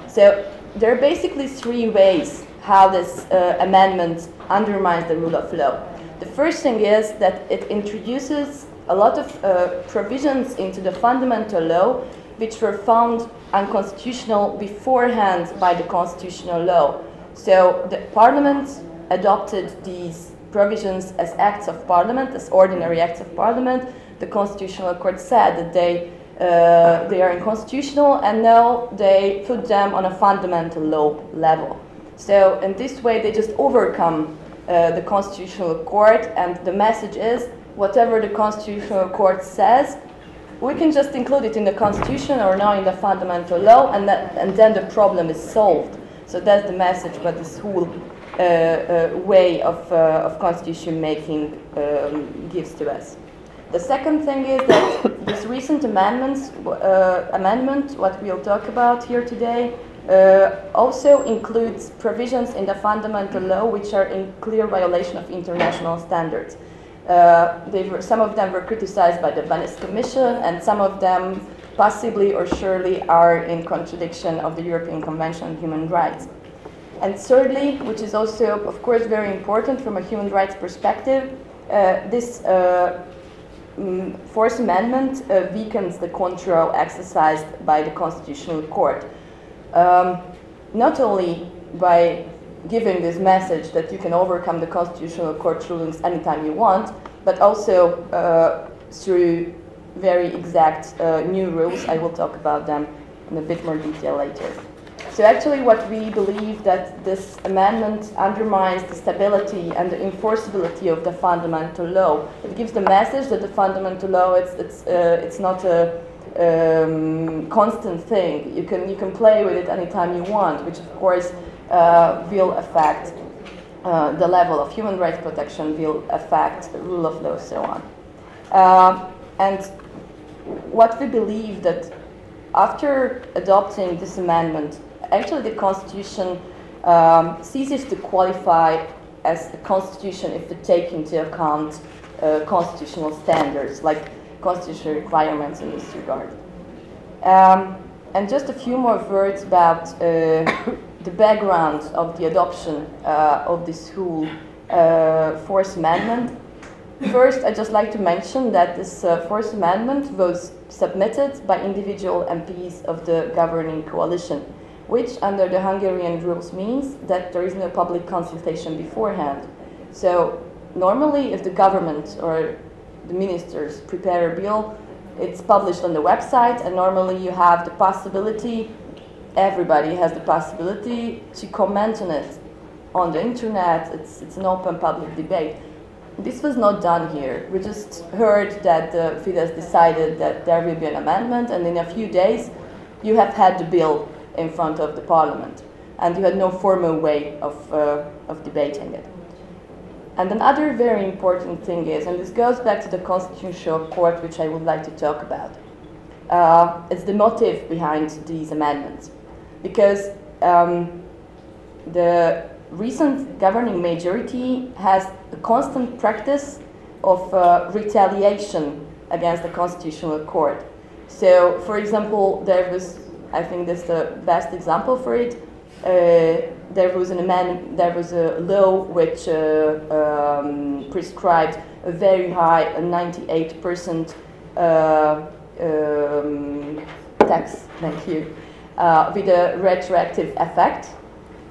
So there are basically three ways how this uh, amendment undermines the rule of law. The first thing is that it introduces a lot of uh, provisions into the fundamental law which were found unconstitutional beforehand by the constitutional law. So the parliament adopted these provisions as acts of parliament, as ordinary acts of parliament. The constitutional court said that they uh, they are unconstitutional and now they put them on a fundamental law level. So in this way, they just overcome uh, the constitutional court, and the message is whatever the constitutional court says, we can just include it in the constitution or now in the fundamental law, and, that, and then the problem is solved. So that's the message what this whole uh, uh, way of, uh, of constitution making um, gives to us. The second thing is that this recent amendments, uh, amendment, what we'll talk about here today, uh, also includes provisions in the fundamental law which are in clear violation of international standards. Uh, were, some of them were criticized by the Venice Commission, and some of them possibly or surely are in contradiction of the European Convention on Human Rights. And thirdly, which is also, of course, very important from a human rights perspective, uh, this uh, mm, Fourth Amendment uh, weakens the control exercised by the Constitutional Court um, not only by giving this message that you can overcome the constitutional court rulings anytime you want, but also uh, through very exact uh, new rules. I will talk about them in a bit more detail later. So actually what we believe that this amendment undermines the stability and the enforceability of the fundamental law. It gives the message that the fundamental law, it's, it's, uh, it's not a um, constant thing. You can you can play with it anytime you want, which of course will affect uh, the level of human rights protection, will affect the rule of law, so on. Uh, and what we believe that after adopting this amendment, actually the constitution um, ceases to qualify as a constitution if it take into account uh, constitutional standards, like constitutional requirements in this regard. Um, and just a few more words about uh, the background of the adoption uh, of this whole uh, Fourth Amendment. First, I'd just like to mention that this uh, Fourth Amendment was submitted by individual MPs of the governing coalition, which, under the Hungarian rules, means that there is no public consultation beforehand. So, normally, if the government or the ministers prepare a bill, it's published on the website, and normally you have the possibility, everybody has the possibility to comment on it on the internet. It's, it's an open public debate. This was not done here. We just heard that the Fidesz decided that there will be an amendment, and in a few days, you have had the bill in front of the parliament, and you had no formal way of, uh, of debating it. And another very important thing is, and this goes back to the Constitutional Court, which I would like to talk about, uh, it's the motive behind these amendments. Because um, the recent governing majority has a constant practice of uh, retaliation against the Constitutional Court. So, for example, there was, I think that's the best example for it. Uh, there was an amendment, there was a law which uh, um, prescribed a very high, a 98% uh, um, tax, thank you, uh, with a retroactive effect.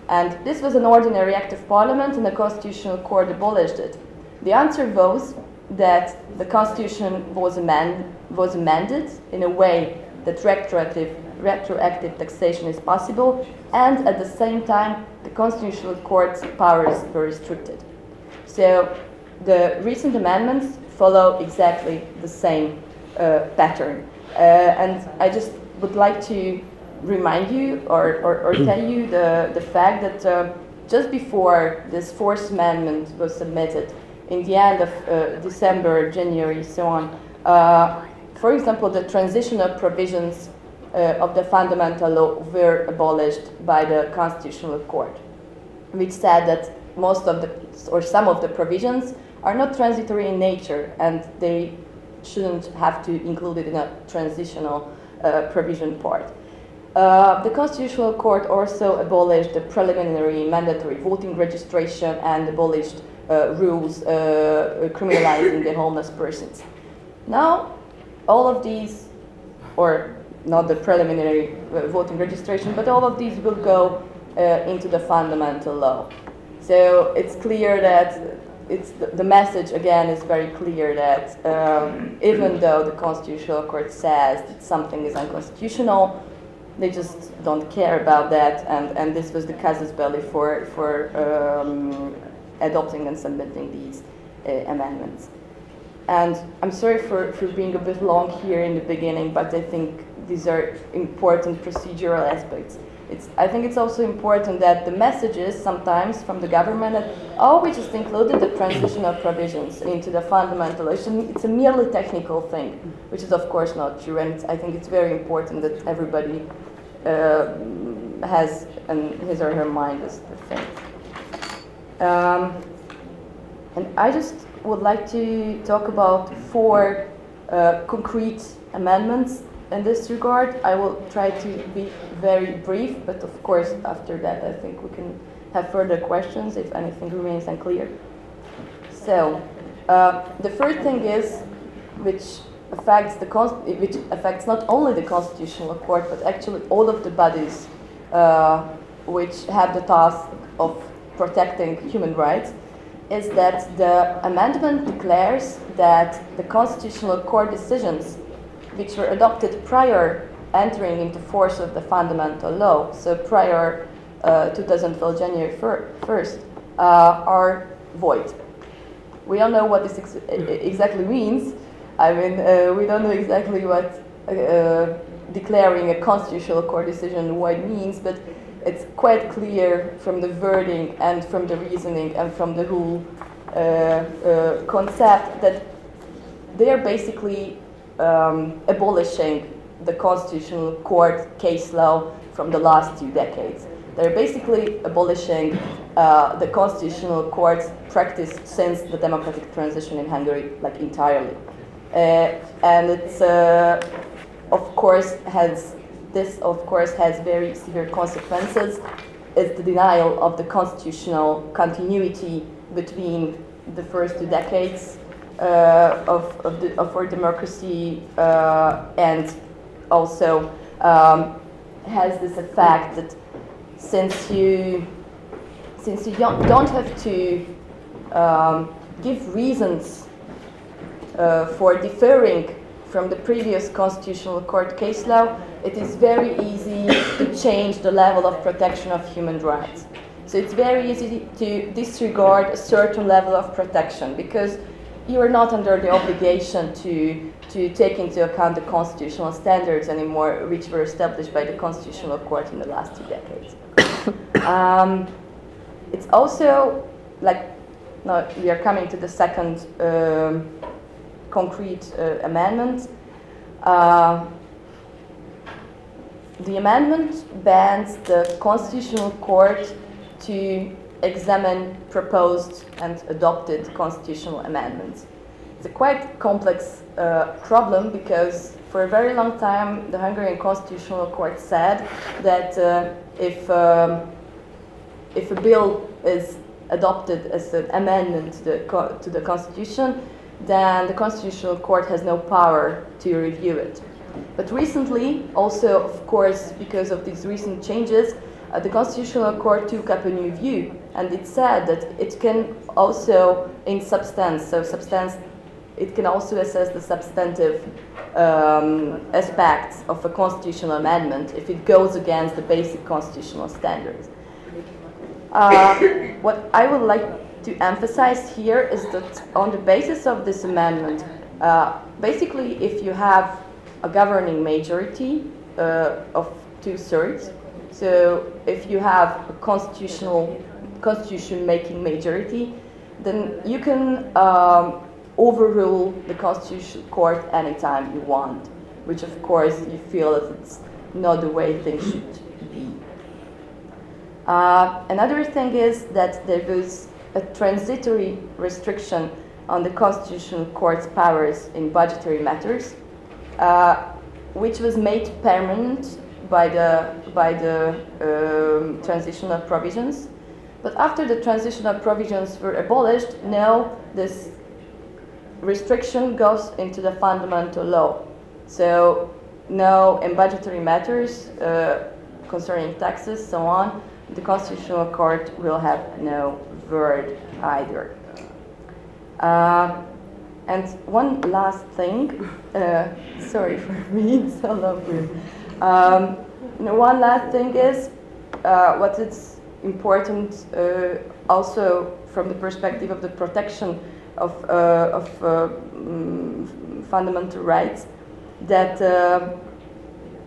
And this was an ordinary act of parliament, and the Constitutional Court abolished it. The answer was that the Constitution was, amend, was amended in a way that retroactive, retroactive taxation is possible, and at the same time, the Constitutional Court's powers were restricted. So the recent amendments follow exactly the same uh, pattern. Uh, and I just would like to remind you or, or, or tell you the, the fact that uh, just before this Fourth Amendment was submitted, in the end of uh, December, January, so on, uh, for example, the transitional provisions uh, of the fundamental law were abolished by the Constitutional Court, which said that most of the, or some of the provisions are not transitory in nature and they shouldn't have to include it in a transitional uh, provision part. Uh, the Constitutional Court also abolished the preliminary mandatory voting registration and abolished uh, rules uh, criminalizing the homeless persons. Now, all of these, or not the preliminary uh, voting registration, but all of these will go uh, into the fundamental law. So it's clear that it's the, the message again is very clear that um, even though the Constitutional Court says that something is unconstitutional, they just don't care about that, and, and this was the casus belli for, for um, adopting and submitting these uh, amendments. And I'm sorry for, for being a bit long here in the beginning, but I think these are important procedural aspects. It's, I think it's also important that the messages sometimes from the government that, oh, we just included the transitional provisions into the fundamental. It's a, it's a merely technical thing, which is of course not true. And I think it's very important that everybody uh, has in his or her mind is the thing. Um, and I just would like to talk about four uh, concrete amendments in this regard. I will try to be very brief, but of course, after that, I think we can have further questions if anything remains unclear. So, uh, the first thing is, which affects the which affects not only the constitutional court but actually all of the bodies uh, which have the task of protecting human rights, is that the amendment declares that the constitutional court decisions which were adopted prior entering into force of the fundamental law, so prior uh, 2012 January 1st, uh, are void. We don't know what this ex exactly means. I mean, uh, we don't know exactly what uh, declaring a constitutional court decision void means, but it's quite clear from the wording and from the reasoning and from the whole uh, uh, concept that they are basically um, abolishing the Constitutional Court case law from the last two decades. They're basically abolishing uh, the Constitutional Court's practice since the democratic transition in Hungary, like entirely. Uh, and it's, uh, of course, has this, of course, has very severe consequences. It's the denial of the constitutional continuity between the first two decades uh, of, of, the, of our democracy uh, and also um, has this effect that since you since you don't, don't have to um, give reasons uh, for deferring from the previous constitutional court case law, it is very easy to change the level of protection of human rights. So it's very easy to disregard a certain level of protection because you are not under the obligation to, to take into account the constitutional standards anymore, which were established by the Constitutional Court in the last two decades. [COUGHS] um, it's also like, no, we are coming to the second um, concrete uh, amendment. Uh, the amendment bans the Constitutional Court to examine proposed and adopted constitutional amendments. It's a quite complex uh, problem because for a very long time the Hungarian Constitutional Court said that uh, if, um, if a bill is adopted as an amendment to the, to the Constitution, then the Constitutional Court has no power to review it. But recently, also, of course, because of these recent changes, uh, the Constitutional Court took up a new view, and it said that it can also, in substance, so substance, it can also assess the substantive um, aspects of a constitutional amendment if it goes against the basic constitutional standards. Uh, what I would like to emphasize here is that on the basis of this amendment, uh, basically, if you have a governing majority uh, of two thirds, so if you have a constitutional constitution making majority, then you can um, overrule the constitutional court anytime you want, which of course you feel that it's not the way things should be. Uh, another thing is that there was a transitory restriction on the constitutional court's powers in budgetary matters, uh, which was made permanent by the, by the um, transitional provisions. But after the transitional provisions were abolished, now this restriction goes into the fundamental law. So now in budgetary matters uh, concerning taxes, so on, the Constitutional Court will have no word either. Uh, and one last thing, uh, [LAUGHS] sorry for [LAUGHS] me, so lovely. Um, one last thing is uh, what is important uh, also from the perspective of the protection of, uh, of um, fundamental rights that uh,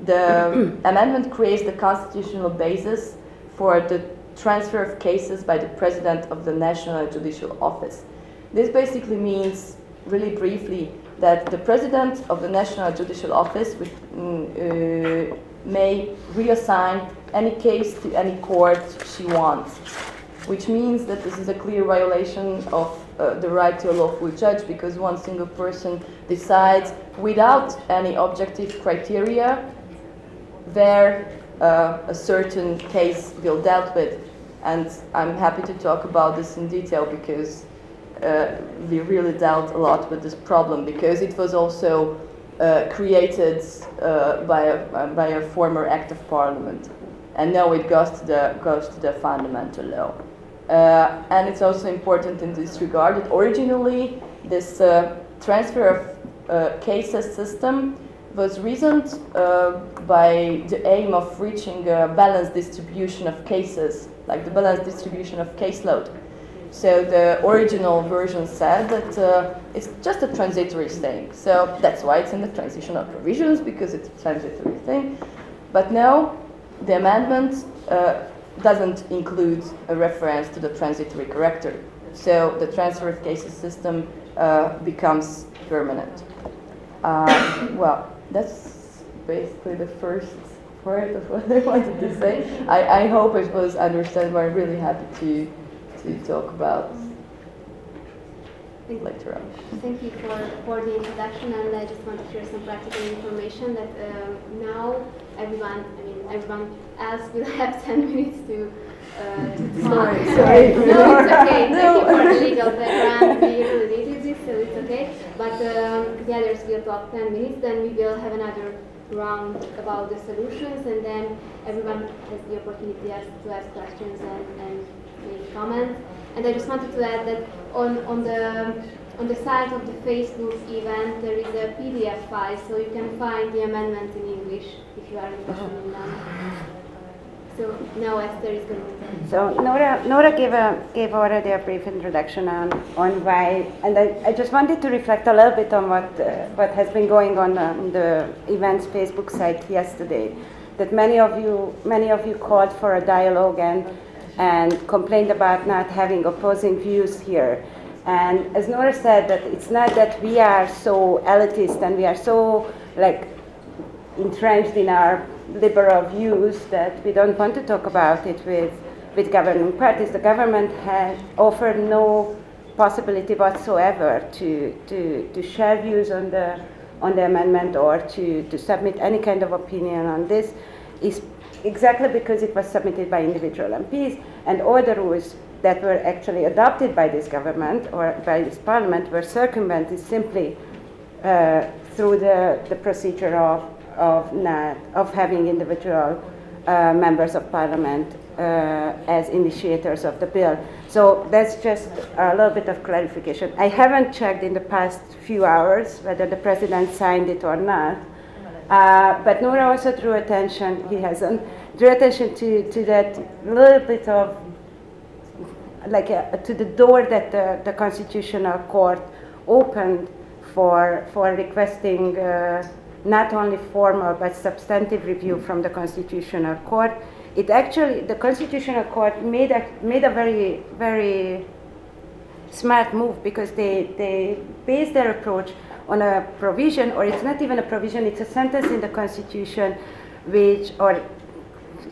the [CLEARS THROAT] amendment creates the constitutional basis for the transfer of cases by the president of the National Judicial Office. This basically means, really briefly, that the president of the National Judicial Office mm, uh, may reassign any case to any court she wants, which means that this is a clear violation of uh, the right to a lawful judge because one single person decides without any objective criteria where uh, a certain case will dealt with. And I'm happy to talk about this in detail because uh, we really dealt a lot with this problem because it was also uh, created uh, by, a, by a former act of parliament. And now it goes to the, goes to the fundamental law. Uh, and it's also important in this regard that originally this uh, transfer of uh, cases system was reasoned by the aim of reaching a balanced distribution of cases, like the balanced distribution of caseload. So the original version said that uh, it's just a transitory thing. So that's why it's in the transitional provisions because it's a transitory thing. But now the amendment uh, doesn't include a reference to the transitory character. So the transfer of cases system uh, becomes permanent. Uh, well, that's basically the first part of [LAUGHS] what I wanted to say. I, I hope it was understandable. I'm really happy to to talk about later on. Thank you for, for the introduction, and I just want to share some practical information that um, now everyone, I mean, everyone else will [LAUGHS] have 10 minutes to. Uh, to talk. Sorry, [LAUGHS] sorry. no, it's okay. Thank you for the legal background. We really needed this, so it's okay. But um, the others will talk 10 minutes, then we will have another round about the solutions, and then everyone has the opportunity to ask, to ask questions and, and make comments. And I just wanted to add that on, on the on the site of the Facebook event there is a PDF file, so you can find the amendment in English if you are interested in them. So now Esther is going to. So Nora, Nora gave a gave already a brief introduction on on why, and I, I just wanted to reflect a little bit on what uh, what has been going on on the event's Facebook site yesterday. That many of you many of you called for a dialogue and and complained about not having opposing views here. And as Nora said, that it's not that we are so elitist and we are so like entrenched in our liberal views that we don't want to talk about it with, with governing parties. The government has offered no possibility whatsoever to, to, to share views on the, on the amendment or to, to submit any kind of opinion on this. Is exactly because it was submitted by individual MPs and all the rules that were actually adopted by this government or by this parliament were circumvented simply uh, through the, the procedure of, of, not, of having individual uh, members of parliament uh, as initiators of the bill. So that's just a little bit of clarification. I haven't checked in the past few hours whether the president signed it or not. Uh, but Nora also drew attention, he hasn't, drew attention to, to that little bit of, like a, uh, to the door that the, the Constitutional Court opened for, for requesting uh, not only formal but substantive review from the Constitutional Court. It actually, the Constitutional Court made a, made a very, very smart move because they, they based their approach on a provision, or it's not even a provision, it's a sentence in the Constitution which, or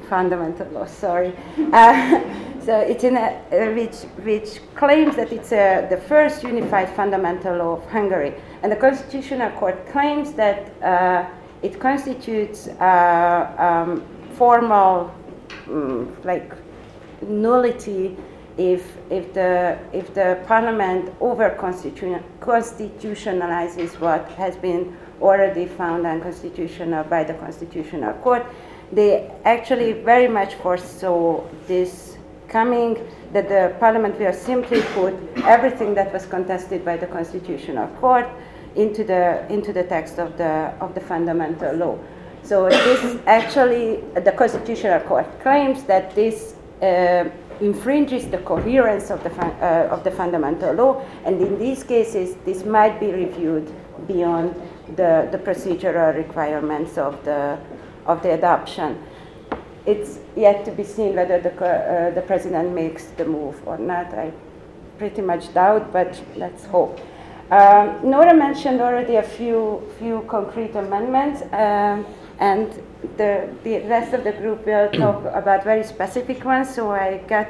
fundamental law, sorry. Uh, [LAUGHS] so it's in a, uh, which, which claims that it's uh, the first unified fundamental law of Hungary. And the Constitutional Court claims that uh, it constitutes uh, um, formal, um, like, nullity if, if, the, if the parliament over constitutionalizes what has been already found unconstitutional by the constitutional court, they actually very much foresaw this coming, that the parliament will simply put everything that was contested by the constitutional court into the, into the text of the, of the fundamental law. So this actually, the constitutional court claims that this uh, infringes the coherence of the, uh, of the fundamental law, and in these cases, this might be reviewed beyond the, the procedural requirements of the, of the adoption. It's yet to be seen whether the, uh, the president makes the move or not. I pretty much doubt, but let's hope. Um, Nora mentioned already a few, few concrete amendments. Um, and the, the rest of the group will [CLEARS THROAT] talk about very specific ones, so I got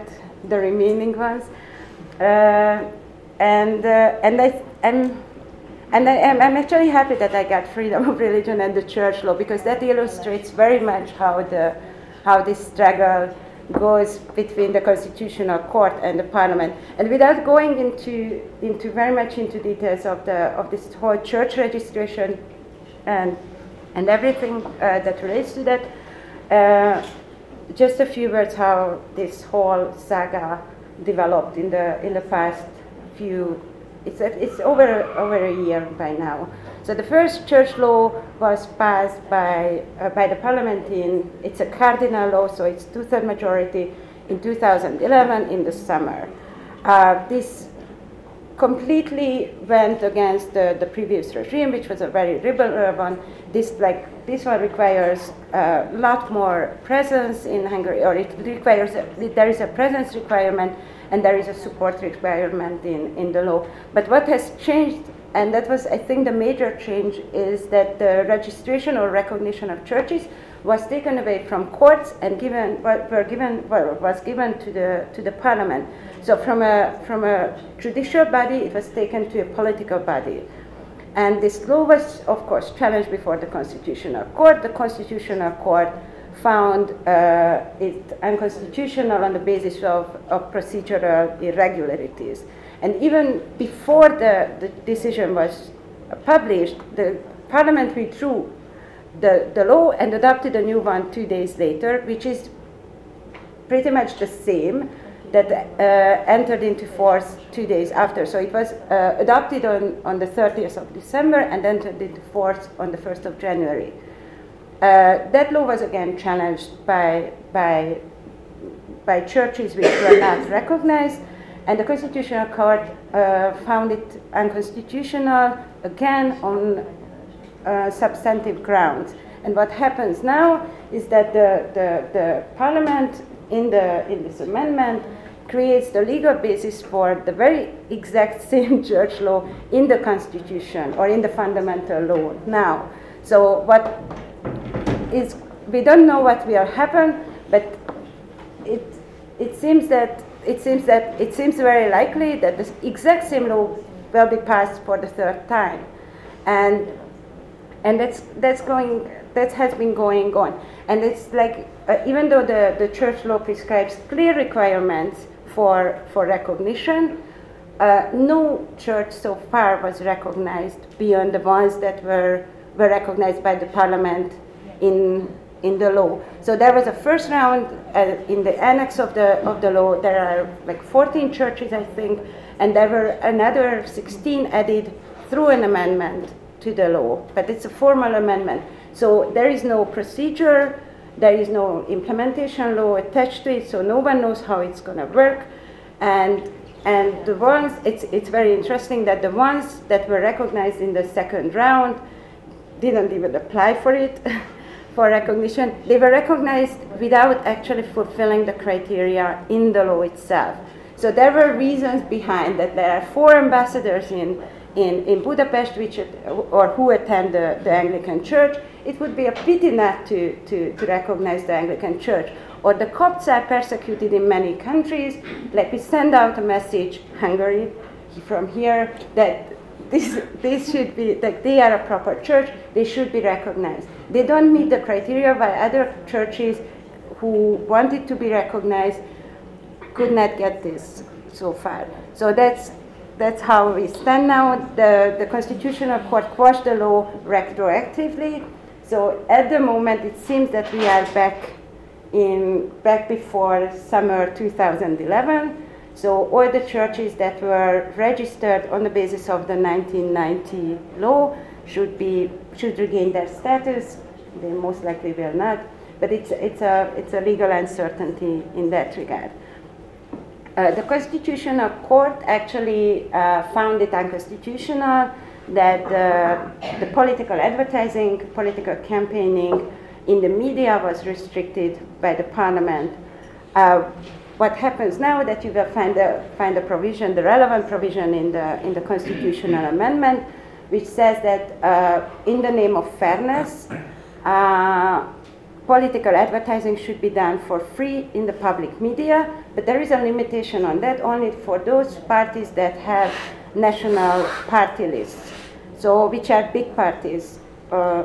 the remaining ones. Uh, and uh, and I am and I am I'm actually happy that I got freedom of religion and the church law because that illustrates very much how the how this struggle goes between the constitutional court and the parliament. And without going into into very much into details of the of this whole church registration and and everything uh, that relates to that. Uh, just a few words how this whole saga developed in the in the past few. It's it's over over a year by now. So the first church law was passed by uh, by the parliament in it's a cardinal law, so it's two-third majority in 2011 in the summer. Uh, this completely went against the, the previous regime, which was a very liberal one. This like this one requires a lot more presence in Hungary, or it requires a, there is a presence requirement and there is a support requirement in, in the law. But what has changed and that was, I think, the major change is that the registration or recognition of churches was taken away from courts and given were given was given to the to the parliament. So from a from a judicial body, it was taken to a political body. And this law was, of course, challenged before the Constitutional Court. The Constitutional Court found uh, it unconstitutional on the basis of, of procedural irregularities. And even before the, the decision was published, the parliament withdrew the, the law and adopted a new one two days later, which is pretty much the same that uh, entered into force two days after. So it was uh, adopted on, on the 30th of December and entered into force on the 1st of January. Uh, that law was again challenged by, by, by churches which were not [COUGHS] recognized, and the Constitutional Court uh, found it unconstitutional again on uh, substantive grounds. And what happens now is that the, the, the Parliament, in, the, in this amendment, creates the legal basis for the very exact [LAUGHS] same church law in the Constitution or in the fundamental law now. So, what is we don't know what will happen, but it it seems that it seems that it seems very likely that the exact same law will be passed for the third time, and and that's that's going that has been going on, and it's like uh, even though the the church law prescribes clear requirements for for recognition. Uh, no church so far was recognized beyond the ones that were, were recognized by the parliament in in the law. So there was a first round uh, in the annex of the of the law. There are like 14 churches, I think, and there were another 16 added through an amendment to the law. But it's a formal amendment, so there is no procedure. There is no implementation law attached to it, so no one knows how it's going to work. And and the ones it's it's very interesting that the ones that were recognized in the second round didn't even apply for it. [LAUGHS] for recognition, they were recognized without actually fulfilling the criteria in the law itself. So there were reasons behind that. There are four ambassadors in, in, in Budapest which, or who attend the, the Anglican Church. It would be a pity not to, to, to recognize the Anglican Church. Or the Copts are persecuted in many countries. Let me send out a message, Hungary, from here, that this, this should be, that they are a proper church, they should be recognized. They don't meet the criteria by other churches who wanted to be recognized, could not get this so far. So that's, that's how we stand now. The, the Constitutional Court quashed the law retroactively. So at the moment, it seems that we are back in back before summer 2011 so all the churches that were registered on the basis of the 1990 law should be should regain their status. They most likely will not, but it's it's a it's a legal uncertainty in that regard. Uh, the Constitutional Court actually uh, found it unconstitutional that uh, the political advertising, political campaigning in the media was restricted by the parliament. Uh, what happens now that you will find a, find a provision, the relevant provision in the, in the constitutional amendment, which says that uh, in the name of fairness, political advertising should be done for free in the public media, but there is a limitation on that only for those parties that have national party lists, so which are big parties uh,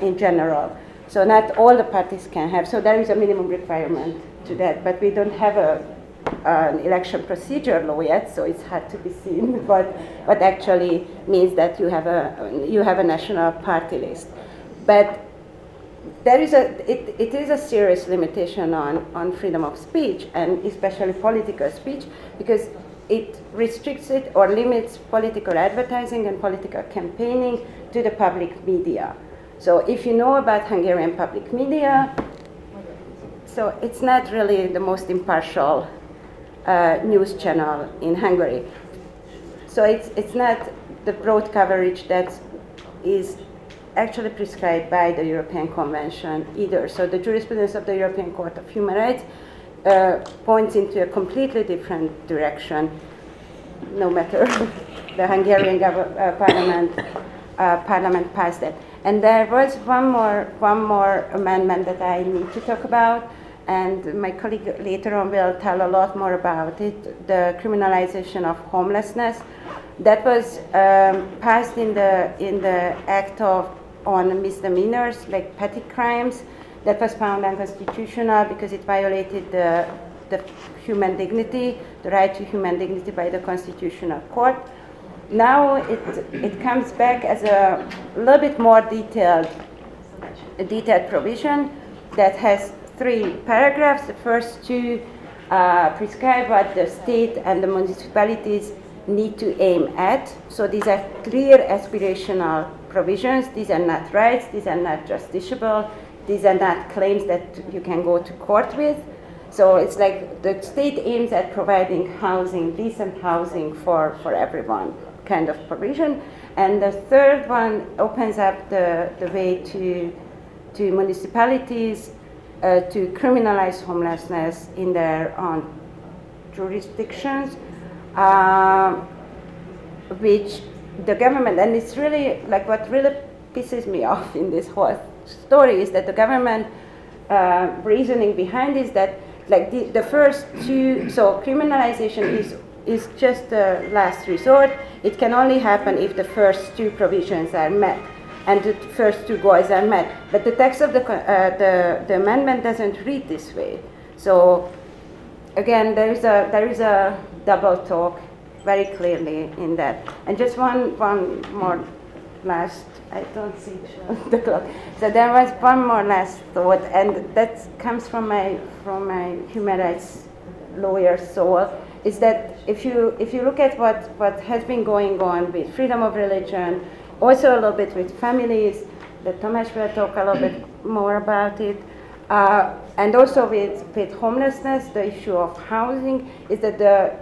in general. So not all the parties can have, so there is a minimum requirement to that, but we don't have a, an election procedure law yet, so it's hard to be seen [LAUGHS] what, what actually means that you have a, you have a national party list. But there is a, it, it is a serious limitation on, on freedom of speech, and especially political speech, because it restricts it or limits political advertising and political campaigning to the public media. So if you know about Hungarian public media, so it's not really the most impartial uh, news channel in Hungary. So it's, it's not the broad coverage that is actually prescribed by the European Convention either. So the jurisprudence of the European Court of Human Rights uh, points into a completely different direction, no matter [LAUGHS] the Hungarian uh, parliament, uh, parliament passed it. And there was one more, one more amendment that I need to talk about, and my colleague later on will tell a lot more about it the criminalization of homelessness. That was um, passed in the, in the Act of on misdemeanors, like petty crimes. That was found unconstitutional because it violated the, the human dignity, the right to human dignity by the Constitutional Court. Now it, it comes back as a little bit more detailed, detailed provision that has three paragraphs. The first two uh, prescribe what the state and the municipalities need to aim at. So these are clear aspirational provisions. These are not rights, these are not justiciable, these are not claims that you can go to court with. So it's like the state aims at providing housing, decent housing for, for everyone, kind of provision. And the third one opens up the, the way to, to municipalities uh, to criminalize homelessness in their own jurisdictions, uh, which the government, and it's really like what really pisses me [LAUGHS] off in this whole story is that the government uh, reasoning behind is that like the, the first two, so criminalization is is just the last resort. It can only happen if the first two provisions are met and the first two goals are met. But the text of the, uh, the, the amendment doesn't read this way. So again, there is a, there is a double talk very clearly in that. And just one, one more last, I don't see [LAUGHS] the clock. So there was one more last thought, and that comes from my, from my human rights lawyer soul, is that if you, if you look at what, what has been going on with freedom of religion, also a little bit with families, that Tomas will talk a little bit [CLEARS THROAT] more about it, uh, and also with, with homelessness, the issue of housing, is that the,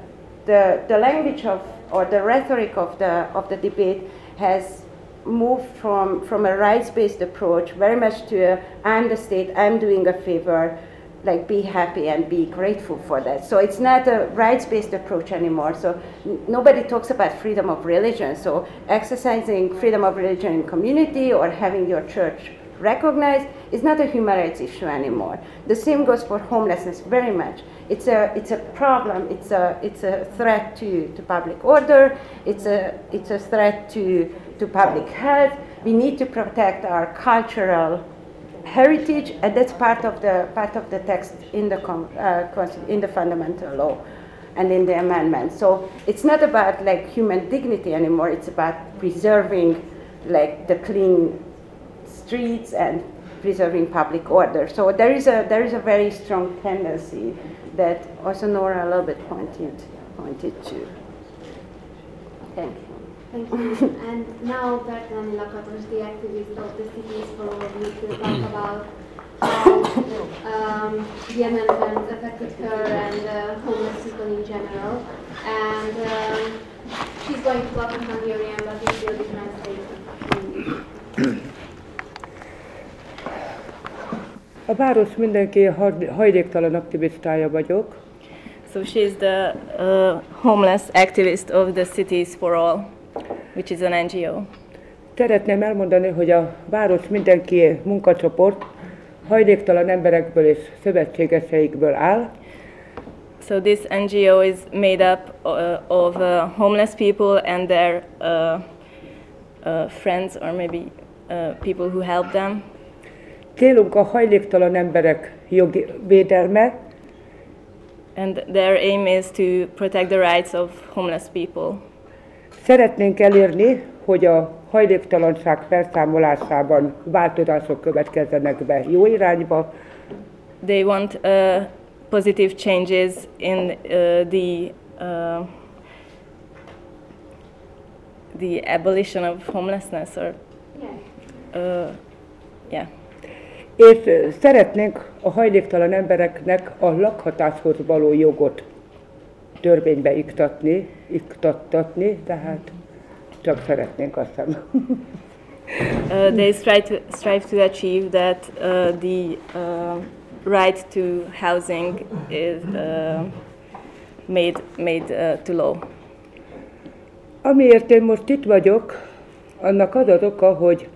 the, the language of, or the rhetoric of the, of the debate has moved from, from a rights-based approach very much to a, I'm the state, I'm doing a favor, like be happy and be grateful for that. So it's not a rights-based approach anymore. So n- nobody talks about freedom of religion. So exercising freedom of religion in community or having your church recognized is not a human rights issue anymore. The same goes for homelessness very much. It's a, it's a problem, it's a, it's a threat to, to public order, it's a, it's a threat to, to public health. We need to protect our cultural heritage, and that's part of the part of the text in the uh, in the fundamental law and in the amendment. So it's not about like human dignity anymore. It's about preserving like the clean streets and preserving public order. So there is a there is a very strong tendency that also Nora a little bit pointed pointed to. Thank you. Thank you. and now Bertalan Lakatos, the activist of the Cities for All, will talk about how um, the amendment affected her and uh, homeless people in general. And um, she's going to talk in Hungarian, but it will be translated. A város mindenki hajléktalan aktivistája vagyok. So she's the uh, homeless activist of the Cities for All which is an NGO. Szeretném elmondani, hogy a Város Mindenki munkacsoport hajléktalan emberekből és szövetségeseikből áll. So this NGO is made up uh, of uh, homeless people and their uh, uh, friends or maybe uh, people who help them. Célunk a hajléktalan emberek jogi védelme. And their aim is to protect the rights of homeless people. Szeretnénk elérni, hogy a hajléktalanság felszámolásában változások következzenek be jó irányba. They want uh, positive changes in uh, the uh, the abolition of homelessness or uh, yeah. És szeretnénk a hajléktalan embereknek a lakhatáshoz való jogot törvénybe iktatni, iktattatni, tehát csak szeretnénk azt hiszem. [LAUGHS] uh, they strive to, strive to achieve that uh, the uh, right to housing is uh, made made uh, to law. Amiért én most itt vagyok, annak az az oka, hogy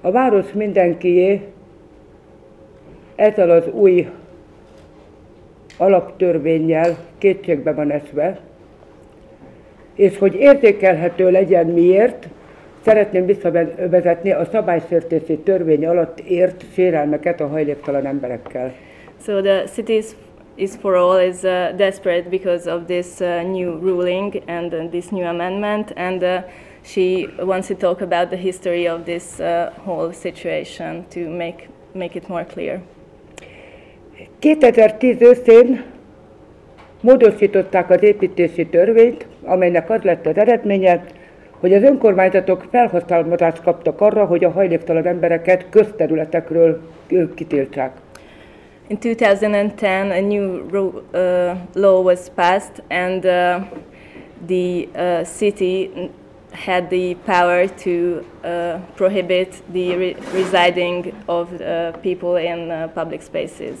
a város mindenkié ezzel az új alaptörvényjel kétségbe van esve, és hogy értékelhető legyen miért, szeretném visszavezetni a szabálysértési törvény alatt ért sérelmeket a hajléktalan emberekkel. So the cities is for all is uh, desperate because of this uh, new ruling and uh, this new amendment and uh, she wants to talk about the history of this uh, whole situation to make make it more clear. 2010 őszén módosították az építési törvényt, amelynek az lett az eredménye, hogy az önkormányzatok felhatalmazást kaptak arra, hogy a hajléktalan embereket közterületekről kitiltsák. In 2010, a new uh, law was passed, and uh, the uh, city had the power to uh, prohibit the re- residing of uh, people in uh, public spaces.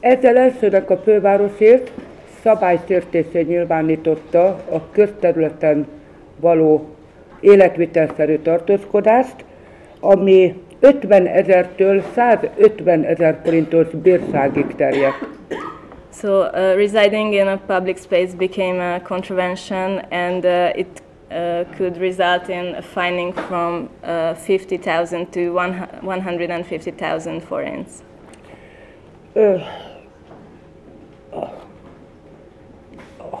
Ezzel elsőnek a fővárosért szabálysértésé nyilvánította a közterületen való életvitelszerű tartózkodást, ami 50 ezertől 150 ezer forintos bírságig terjedt. So, uh, residing in a public space became a contravention, and uh, it uh, could result in a fining from uh, 50,000 to one, 150,000 forints. Ö,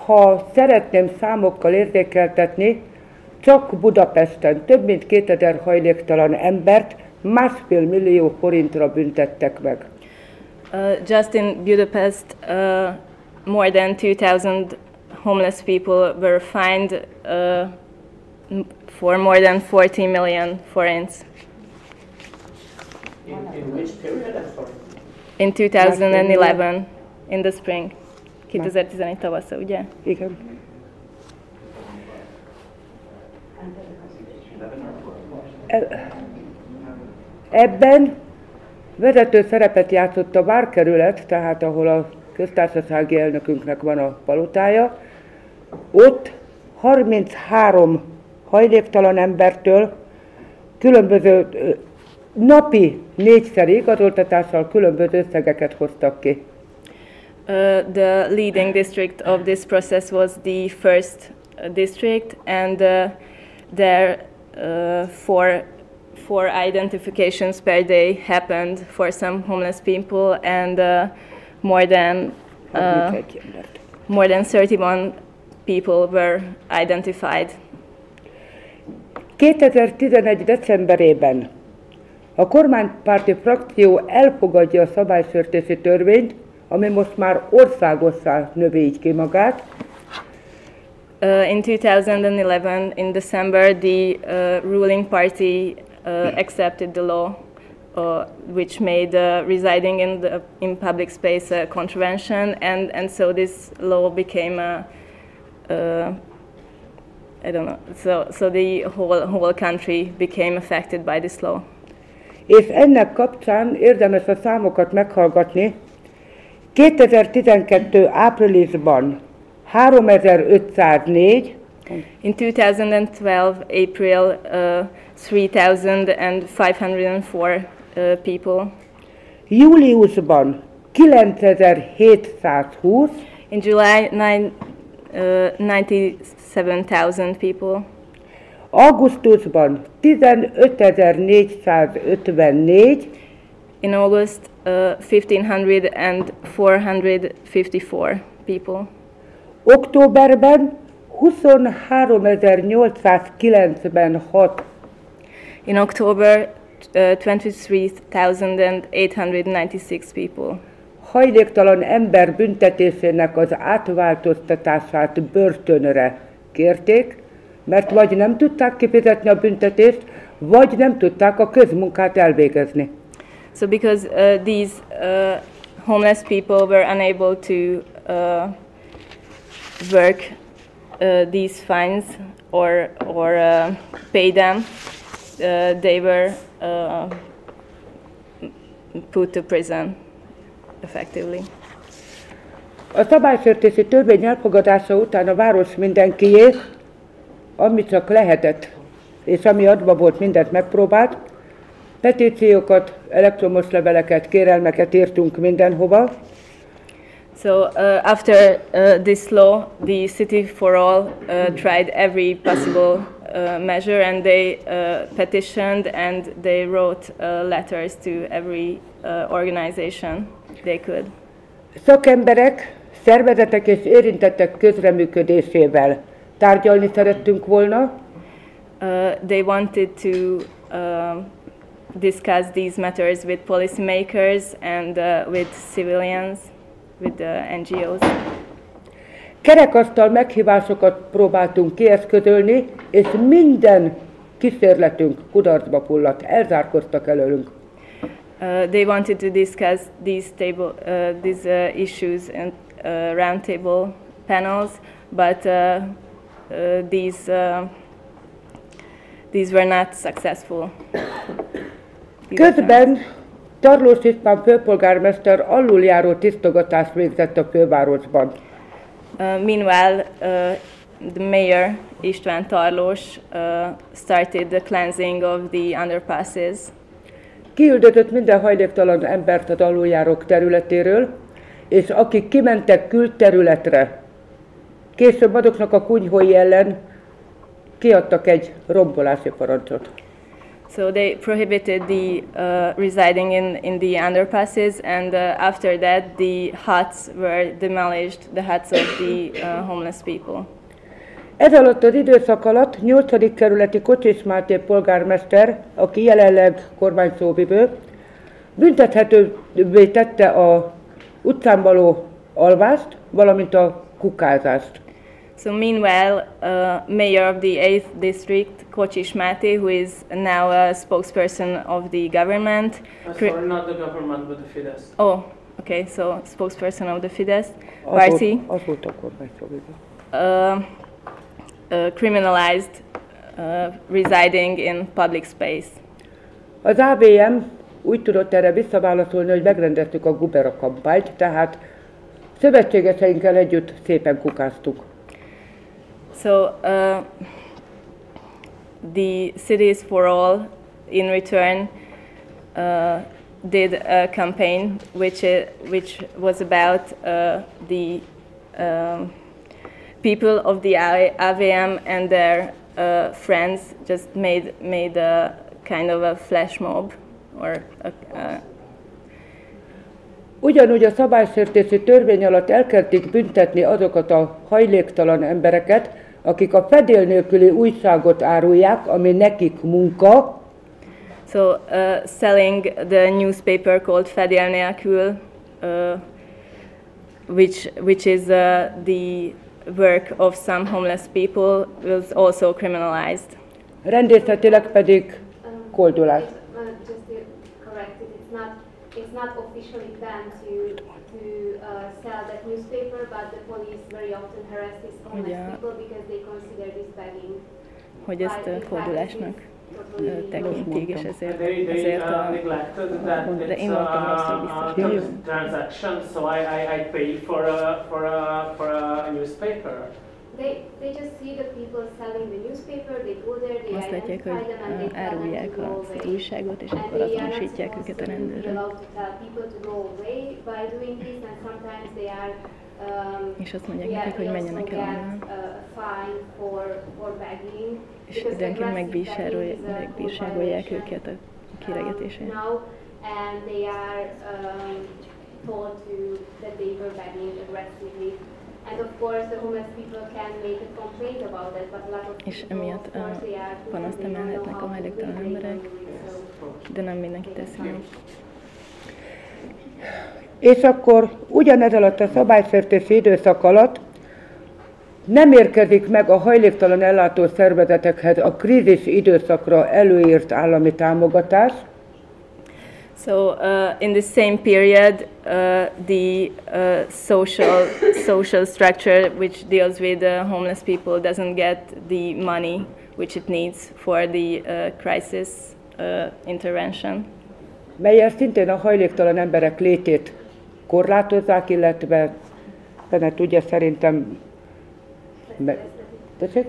ha szeretném számokkal értékeltetni, csak Budapesten több mint 2000 hajléktalan embert másfél millió forintra büntettek meg. Uh, just in Budapest, uh, more than 2,000 homeless people were fined uh, for more than 40 million forints. In, in which period? I'm sorry. In 2011, in the spring. 2011 tavasza, ugye? Igen. E- Ebben vezető szerepet játszott a várkerület, tehát ahol a köztársasági elnökünknek van a palotája. Ott 33 hajléktalan embertől különböző napi négyszer igazoltatással különböző összegeket hoztak ki. Uh, the leading district of this process was the first district, and uh, there uh, four four identifications per day happened for some homeless people, and uh, more than uh, more than 31 people were identified. 2011. decemberében a kormánypárti frakció elfogadja a szabálysértési törvényt, ami most már országossá növi így ki magát, Uh, in 2011, in December, the uh, ruling party uh, accepted the law, uh, which made uh, residing in the in public space a contravention, and and so this law became a. Uh, I don't know. So, so the whole whole country became affected by this law. és ennek kapcsán érdemes a számokat meghallgatni. 2012. áprilisban 3504, In 2012, April, uh, 3,504 uh, people. júliusban 9720, In July, nine, uh, 97,000 people. augusztusban 15454, In August, uh, 1,500 and 454 people. októberben 23896, In October, uh, 23,896 people. hajléktalan ember büntetésének az átváltoztatását börtönre kérték, mert vagy nem tudták kifizetni a büntetést, vagy nem tudták a közmunkát elvégezni. So, because uh, these uh, homeless people were unable to uh, work uh, these fines or or uh, pay them, uh, they were uh, put to prison, effectively. A szabálysértési törvény elfogadása után a város mindenkié amit csak lehetett, és ami adva volt, mindent megpróbált. Petíciókat, elektromos leveleket, kérelmeket írtunk mindenhova. So uh, after uh, this law, the City for All uh, tried every possible uh, measure and they uh, petitioned and they wrote uh, letters to every uh, organization they could. Szakemberek, szervezetek és érintettek közreműködésével tárgyalni szerettünk volna. Uh, they wanted to um, discuss these matters with policymakers and uh, with civilians, with the NGOs. Kerekasztal meghívásokat próbáltunk kieszközölni, és minden kísérletünk kudarcba fulladt, elzárkoztak előlünk. Uh, they wanted to discuss these table, uh, these uh, issues uh, roundtable panels, but uh, uh, these uh, these were not successful. [COUGHS] Közben Tarlós István főpolgármester aluljáró tisztogatást végzett a fővárosban. Uh, meanwhile, uh, the mayor István Tarlós uh, started the cleansing of the underpasses. Kiüldözött minden hajléktalan embert az aluljárók területéről, és akik kimentek külterületre, később azoknak a kunyhói ellen kiadtak egy rombolási parancsot. So they prohibited the uh, residing in, in the underpasses, and uh, after that, the huts were demolished, the huts of the uh, homeless people. Ez alatt az időszak alatt 8. kerületi Kocsis Máté polgármester, aki jelenleg kormányszóvivő, büntethetővé tette a utcán való alvást, valamint a kukázást. So meanwhile, uh, mayor of the 8th district, Kocsis Máté, who is now a spokesperson of the government. Uh, sorry, not the government, but the Fidesz. Oh, okay, so spokesperson of the Fidesz Az volt, party. az volt a uh, uh, criminalized uh, residing in public space. Az ABM úgy tudott erre visszaválaszolni, hogy megrendeztük a Gubera kampányt, tehát szövetségeseinkkel együtt szépen kukáztuk. So uh, the Cities for All, in return, uh, did a campaign which i- which was about uh, the um, people of the AVM and their uh, friends just made made a kind of a flash mob or a, a Ugyanúgy a szabálysértési törvény alatt elkezdték büntetni azokat a hajléktalan embereket, akik a fedél nélküli újságot árulják, ami nekik munka, So, uh, selling the newspaper called Fedél nélkül, uh, which, which is uh, the work of some homeless people, was also criminalized. rendészetileg pedig koldulás. It's not officially banned to, to uh, sell that newspaper, but the police very often harass these homeless Ugye- people because they consider this begging. Hogy ezt uh, koldulásnak uh, tekintik, és ezért, They, they ezért uh, a, de én voltam rosszul biztos. transaction, so I, I, I pay for a, for a, for a newspaper. Azt látják, hogy árulják a újságot, és akkor azonosítják őket a rendőrök. És azt mondják nekik, hogy menjenek el onnan. És időnként megbírságolják őket a kiregetésért. And they are um, told to that they were begging aggressively And of course, the homeless people can make a complaint about that, but a lot of És people, emiatt of course, uh, they are panaszt they don't know emelhetnek how a to hajléktalan do it, they emberek, don't do it, so- de nem mindenki teszi meg. És akkor ugyanez alatt a szabálysértési időszak alatt nem érkezik meg a hajléktalan ellátó szervezetekhez a krízis időszakra előírt állami támogatás, So uh, in the same period, uh, the uh, social social structure which deals with uh, homeless people doesn't get the money which it needs for the uh, crisis uh, intervention. melyel szintén a hajléktalan emberek létét korlátozzák, illetve benne tudja szerintem... Tessék?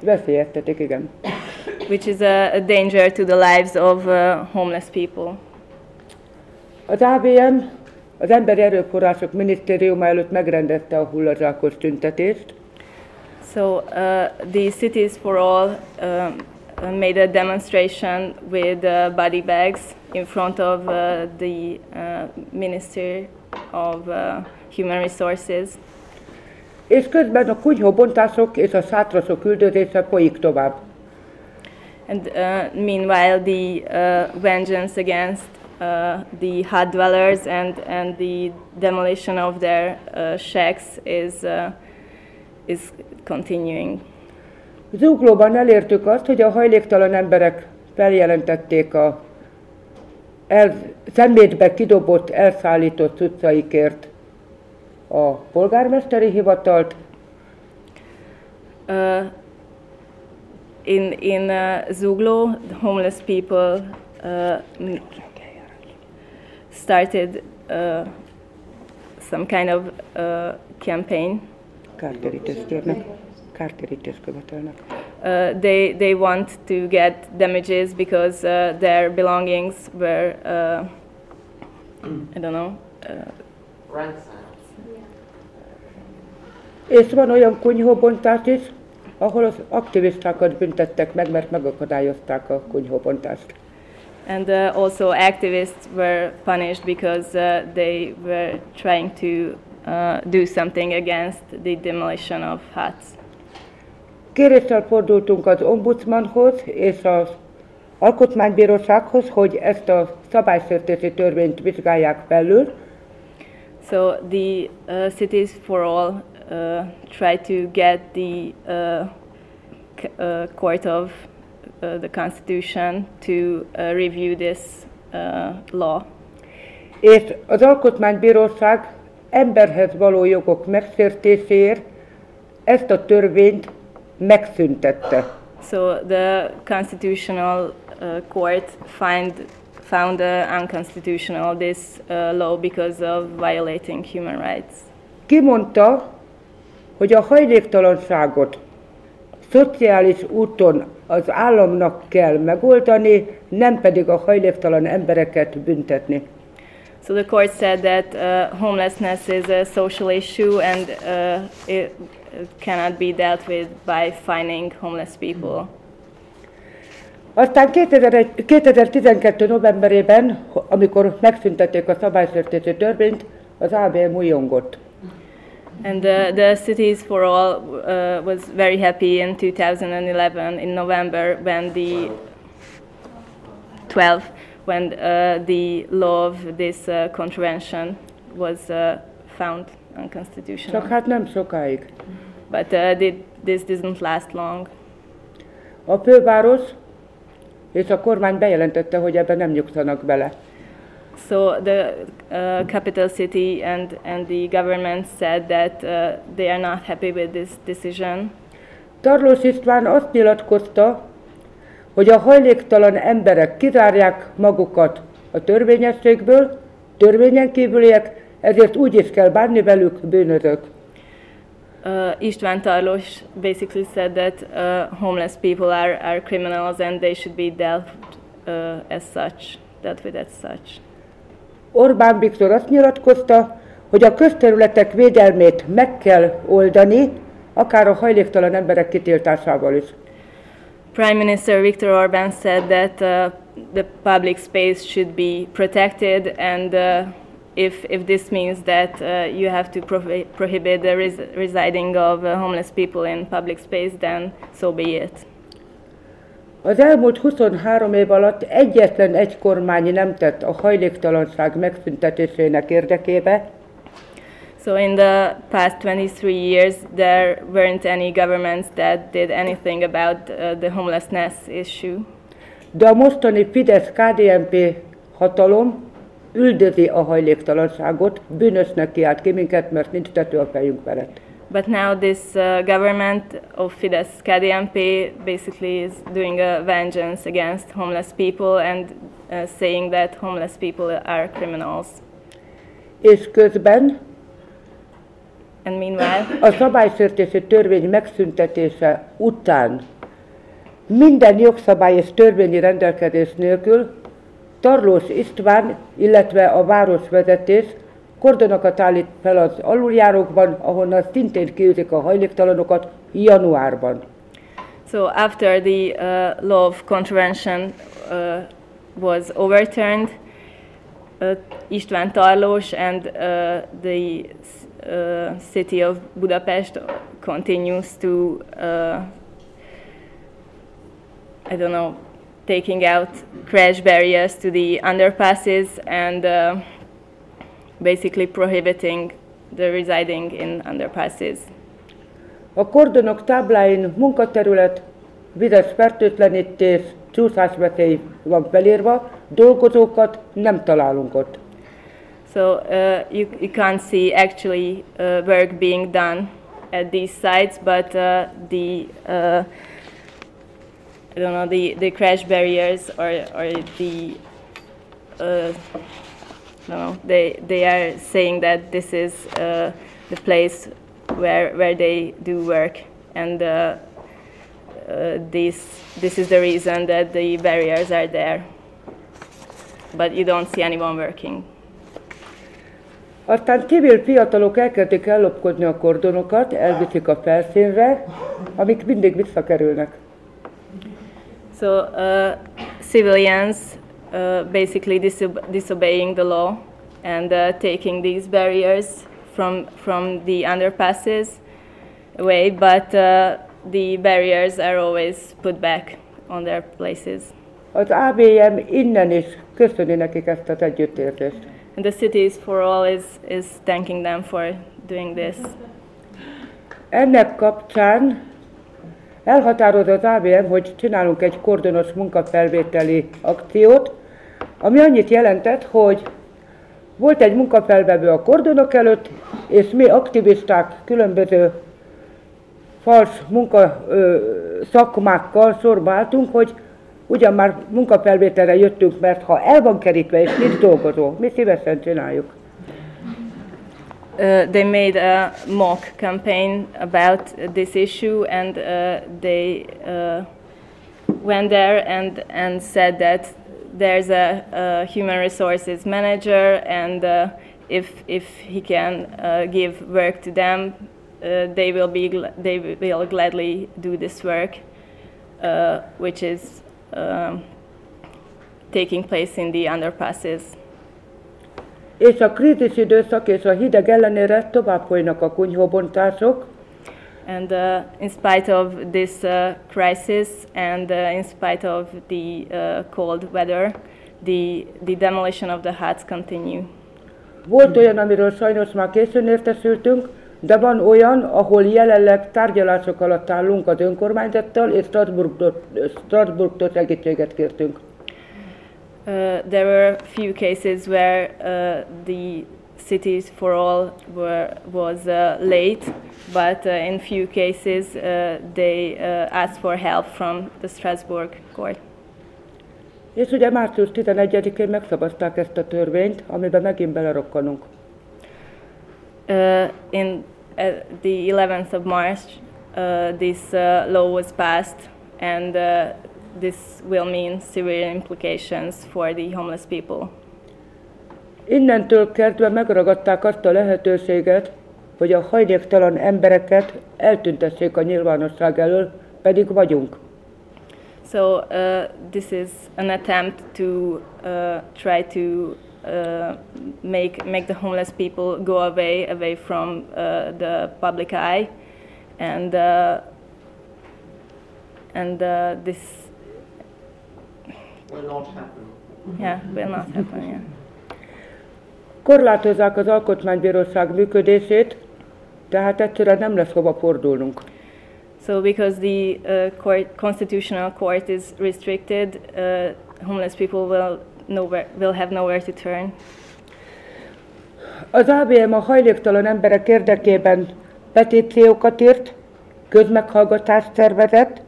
Veszélyeztetik, igen. which is a, a danger to the lives of uh, homeless people. Az ABM az Emberi Erőforrások Minisztériuma előtt megrendezte a hullazsákos tüntetést. So uh, the Cities for All um, made a demonstration with uh, body bags in front of uh, the uh, Ministry of uh, Human Resources. És közben a kunyhóbontások és a sátrasok üldözése folyik tovább. And uh, meanwhile, the uh, vengeance against uh, the hut dwellers and, and the demolition of their uh, shacks is, uh, is continuing. Zuglóban elértük azt, hogy a hajléktalan emberek feljelentették a el, szemétbe kidobott, elszállított cuccaikért a polgármesteri hivatalt, Uh, in in uh, Zuglo, the homeless people uh, started uh, some kind of uh, campaign. kártérítést kérnek, kártérítést követelnek. Uh, they they want to get damages because uh, their belongings were uh, I don't know. Uh, És van olyan kunyhóbontás is, ahol az aktivistákat büntettek meg, mert megakadályozták a kunyhóbontást. And uh, also, activists were punished because uh, they were trying to uh, do something against the demolition of huts. Kéréssel fordultunk az ombudsmanhoz és az alkotmánybírósághoz, hogy ezt a szabálysértési törvényt vizsgálják felül, So the uh, Cities for All uh, try to get the uh, uh, Court of uh, the Constitution to uh, review this uh, law. és az alkotmánybíróság emberhez való jogok megsértéséért ezt a törvényt megszüntette. So the Constitutional uh, Court find, found uh, unconstitutional this uh, law because of violating human rights. Kimondta, hogy a hajléktalanságot szociális úton az államnak kell megoldani, nem pedig a hajléktalan embereket büntetni. So the court said that uh, homelessness is a social issue and uh, it, cannot be dealt with by fining homeless people. Aztán 2001 2012. novemberében, amikor megszüntették a szabálysértési törvényt, az ABM újongott. And uh, the Cities for All uh, was very happy in 2011 in November when the 12 when uh, the law of this uh, contravention was uh, found unconstitutional. Csak hát nem sokáig. But uh, did, this didn't last long. A főváros és a kormány bejelentette, hogy ebben nem nyugszanak bele. So the uh, capital city and, and the government said that uh, they are not happy with this decision. Tarlós István azt nyilatkozta, hogy a hajléktalan emberek kizárják magukat a törvényességből, törvényen kívüliek, ezért úgy is kell bánni velük bűnözők. Uh, István Tarlos basically said that uh, homeless people are, are criminals and they should be dealt uh, as such, dealt with as such. Orbán Viktor azt nyilatkozta, hogy a közterületek védelmét meg kell oldani, akár a hajléktalan emberek kitiltásával is. Prime Minister Viktor Orban said that uh, the public space should be protected, and uh, if, if this means that uh, you have to prohi- prohibit the res- residing of uh, homeless people in public space, then so be it. Az elmúlt 23 év alatt egyetlen egy kormány nem tett a hajléktalanság megszüntetésének érdekébe, So in the past 23 years, there weren't any governments that did anything about uh, the homelessness issue. de a mostani Fidesz-KDNP hatalom üldözi a hajléktalanságot, bűnösnek kiált ki minket, mert nincs tető a fejünk felett. But now this uh, government of Fidesz KDNP basically is doing a vengeance against homeless people and uh, saying that homeless people are criminals. És közben And meanwhile, a szabálysértési törvény megszüntetése után minden jogszabály és törvényi rendelkezés nélkül Tarlós István, illetve a városvezetés kordonokat állít fel az aluljárókban, ahonnan szintén kiütik a hajléktalanokat januárban. So after the uh, law of contravention uh, was overturned, uh, István Tarlós and uh, the uh, city of Budapest continues to, uh, I don't know, taking out crash barriers to the underpasses and uh, basically prohibiting the residing in underpasses. A kordonok tábláin munkaterület, vizes fertőtlenítés, csúszásveszély van felírva, dolgozókat nem találunk ott. So uh, you, you can't see actually uh, work being done at these sites, but uh, the uh, I don't know the, the crash barriers or, or the uh, no, they they are saying that this is uh, the place where where they do work and uh, uh, this this is the reason that the barriers are there. But you don't see anyone working. Aztán civil fiatalok elkezdik ellopkodni a kordonokat, elviszik a felszínre, amik mindig visszakerülnek. So uh, civilians basically disob disobeying the law and uh, taking these barriers from from the underpasses away, but uh, the barriers are always put back on their places. Az ABM innen is köszöni nekik ezt az együttérzést. And the Cities for All is, is thanking them for doing this. Ennek kapcsán elhatározott az ABM, hogy csinálunk egy kordonos munkafelvételi akciót, ami annyit jelentett, hogy volt egy munkafelvevő a kordonok előtt, és mi aktivisták különböző fals munka ö, szakmákkal sorba álltunk, hogy ugyan már munkafelvételre jöttünk, mert ha el van kerítve és nincs dolgozó, mi szívesen csináljuk. Uh, they made a mock campaign about this issue and uh, they uh, went there and, and said that there's a, a human resources manager and uh, if, if he can uh, give work to them, uh, they, will be they will gladly do this work, which is um, taking place in the underpasses. És a krízis időszak és a hideg ellenére tovább folynak a kunyhóbontások. And uh, in spite of this uh, crisis and uh, in spite of the uh, cold weather, the, the demolition of the huts continue. Volt olyan, amiről sajnos már későn értesültünk, de van olyan, ahol jelenleg tárgyalások alatt állunk az önkormányzattal, és Strasbourgtól, Strasbourgtól segítséget kértünk. Uh, there were few cases where uh, the cities for all were, was uh, late, but uh, in few cases uh, they uh, asked for help from the Strasbourg court. És ugye március 11-én megszavazták ezt a törvényt, amiben megint belerokkanunk. Uh, in uh, the 11th of March, uh, this uh, law was passed, and uh, this will mean severe implications for the homeless people. Innentől kezdve megragadták azt a lehetőséget, hogy a hajléktalan embereket eltüntessék a nyilvánosság elől, pedig vagyunk. So uh, this is an attempt to uh, try to uh, make make the homeless people go away away from uh, the public eye, and uh, and uh, this will not happen. Yeah, will not happen. Yeah. Korlátozzák az alkotmánybíróság működését, tehát egyszerűen nem lesz hova fordulnunk. So because the uh, court, constitutional court is restricted, uh, homeless people will nowhere, will have nowhere to turn. Az ABM a hajléktalan emberek érdekében petíciókat írt, közmeghallgatást szervezett,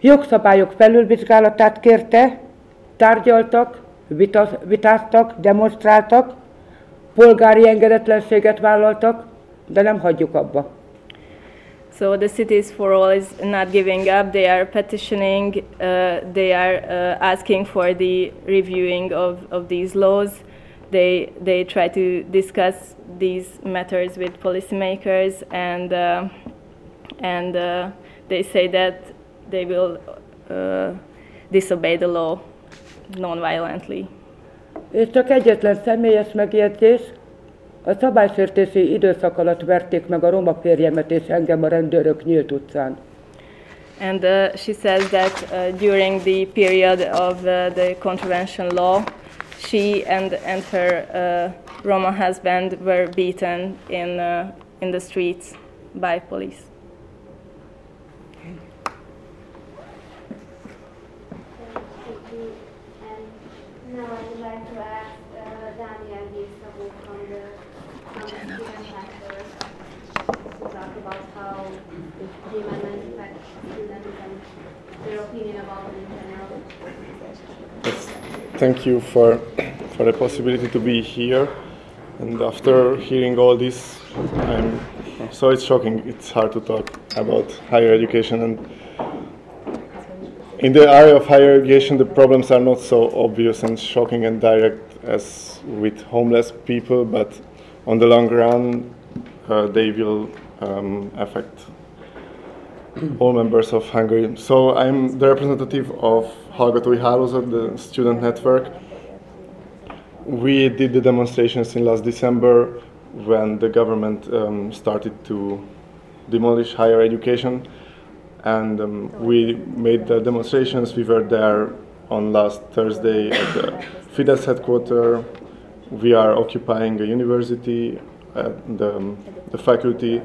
jogszabályok felülvizsgálatát kérte, tárgyaltak, vitaz, vitáztak, demonstráltak, polgári engedetlenséget vállaltak, de nem hagyjuk abba. So the Cities for All is not giving up. They are petitioning. Uh, they are uh, asking for the reviewing of, of these laws. They they try to discuss these matters with policymakers, and uh, and uh, they say that they will uh, disobey the law non-violently. És csak egyetlen személyes megjegyzés, a szabálysértési időszak alatt verték meg a roma férjemet és engem a rendőrök nyílt utcán. And uh, she says that uh, during the period of uh, the contravention law, she and, and her uh, Roma husband were beaten in, uh, in the streets by police. Thank you for for the possibility to be here. And after hearing all this, I'm so it's shocking. It's hard to talk about higher education and in the area of higher education, the problems are not so obvious and shocking and direct as with homeless people, but on the long run, uh, they will um, affect all members of Hungary. So I'm the representative of Hallgatói Hálózat, the student network. We did the demonstrations in last December when the government um, started to demolish higher education and um, we made the demonstrations. We were there on last Thursday at the Fidesz headquarters. We are occupying a university, at the, um, the faculty.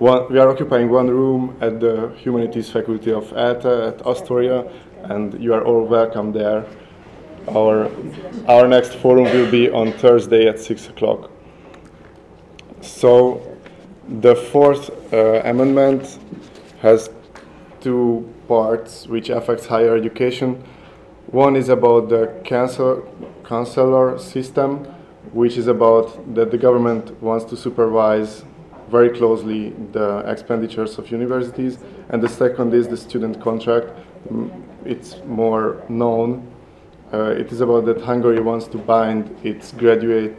One, we are occupying one room at the humanities faculty of ELTE at Astoria, and you are all welcome there. Our, our next forum will be on Thursday at 6 o'clock. So, the fourth uh, amendment has two parts which affects higher education. One is about the council, counselor system, which is about that the government wants to supervise very closely the expenditures of universities, and the second is the student contract. Mm, It's more known. Uh, it is about that Hungary wants to bind its graduate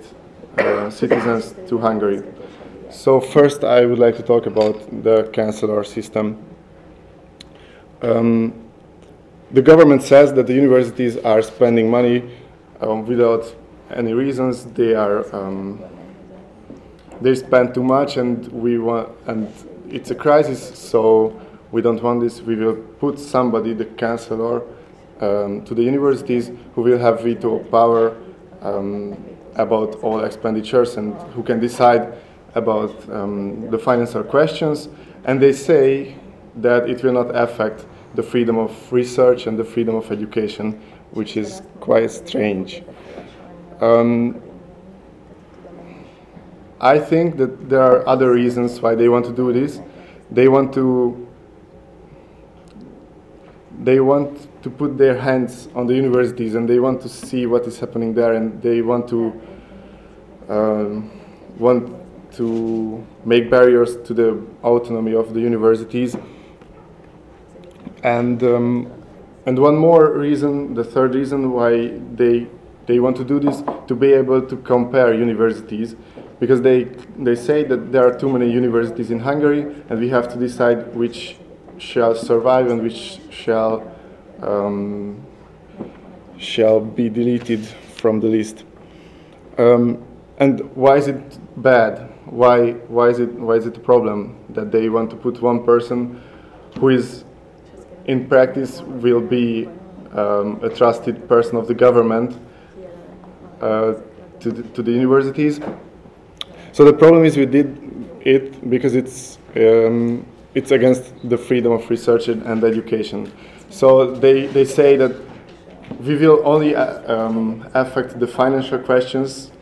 uh, citizens to Hungary. So first, I would like to talk about the counselor system. Um, the government says that the universities are spending money um, without any reasons. They are um, they spend too much, and we want and it's a crisis. So we don't want this. We will put somebody, the chancellor, um, to the universities who will have veto power um, about all expenditures and who can decide about um, the financial questions. And they say that it will not affect the freedom of research and the freedom of education, which is quite strange. Um, I think that there are other reasons why they want to do this. They want to they want to put their hands on the universities and they want to see what is happening there and they want to um, want to make barriers to the autonomy of the universities and um, and one more reason, the third reason why they they want to do this to be able to compare universities, because they they say that there are too many universities in Hungary, and we have to decide which shall survive and which shall um, shall be deleted from the list. Um, and why is it bad? Why why is it why is it a problem that they want to put one person who is in practice will be um, a trusted person of the government uh, to, the, to the universities. So the problem is we did it because it's um, it's against the freedom of research and education. So they, they say that we will only uh, um, affect the financial questions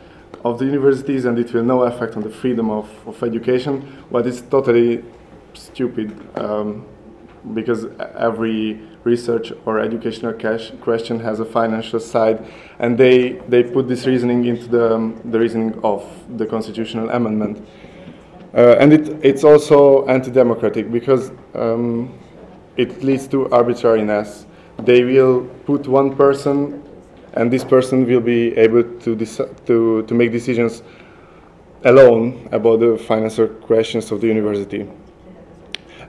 of the universities and it will no effect on the freedom of, of education, but it's totally stupid. Um, because every research or educational question has a financial side, and they, they put this reasoning into the, um, the reasoning of the constitutional amendment. Uh, and it, it's also anti-democratic because um, it leads to arbitrariness. They will put one person, and this person will be able to, to, to make decisions alone about the financial questions of the university.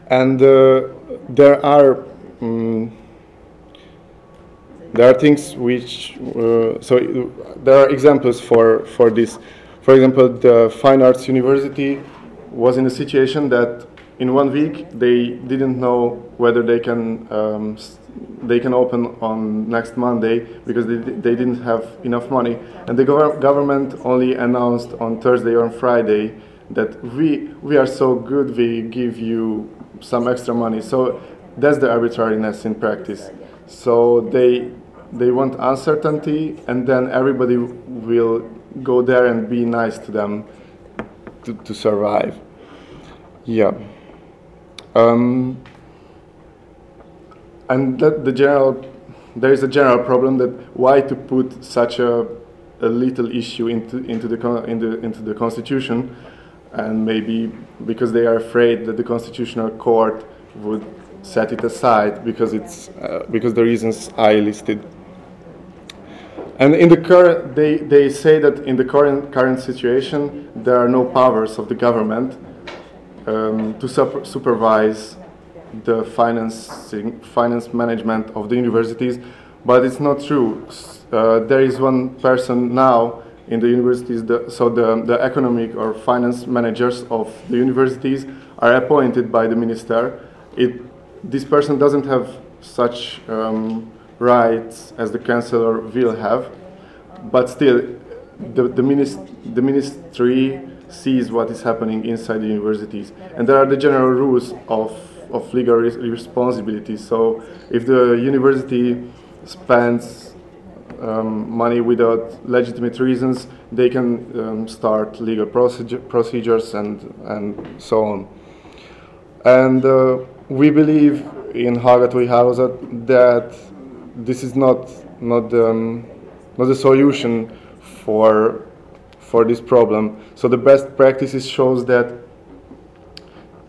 And uh, there are um, there are things which uh, so there are examples for for this. For example, the Fine Arts University was in a situation that in one week they didn't know whether they can um, they can open on next Monday because they, they didn't have enough money. And the gov government only announced on Thursday or on Friday that we we are so good we give you some extra money. So that's the arbitrariness in practice. So they they want uncertainty and then everybody will go there and be nice to them to, to survive. Yeah. Um, and that the general, there is a general problem that why to put such a, a little issue into, into, the, in the, into the constitution, and maybe because they are afraid that the constitutional court would set it aside because it's uh, because the reasons I listed. And in the current, they, they say that in the current current situation there are no powers of the government um, to super supervise the financing, finance management of the universities, but it's not true. Uh, there is one person now in the universities, the, so the, the economic or finance managers of the universities are appointed by the minister. It, this person doesn't have such um, rights as the chancellor will have, but still, the, the, minist the ministry sees what is happening inside the universities. And there are the general rules of, of legal res responsibility. So if the university spends um, money without legitimate reasons, they can um, start legal procedure, procedures and, and so on. And uh, we believe in Hallgatói Hálózat that this is not, not, um, not the solution for for this problem. So the best practices shows that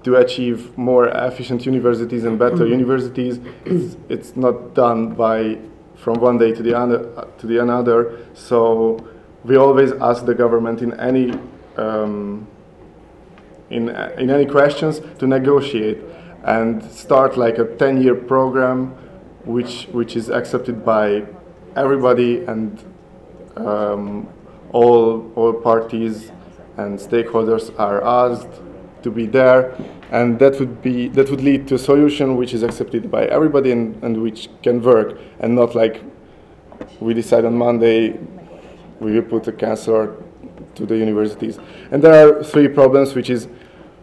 to achieve more efficient universities and better mm-hmm. universities, it's, it's, not done by from one day to the other to the another. So we always ask the government in any um, in in any questions to negotiate and start like a 10-year program, which which is accepted by everybody and um, all, all parties and stakeholders are asked to be there and that would be that would lead to a solution which is accepted by everybody and, and which can work and not like we decide on Monday we will put a counselor to the universities. And there are three problems which is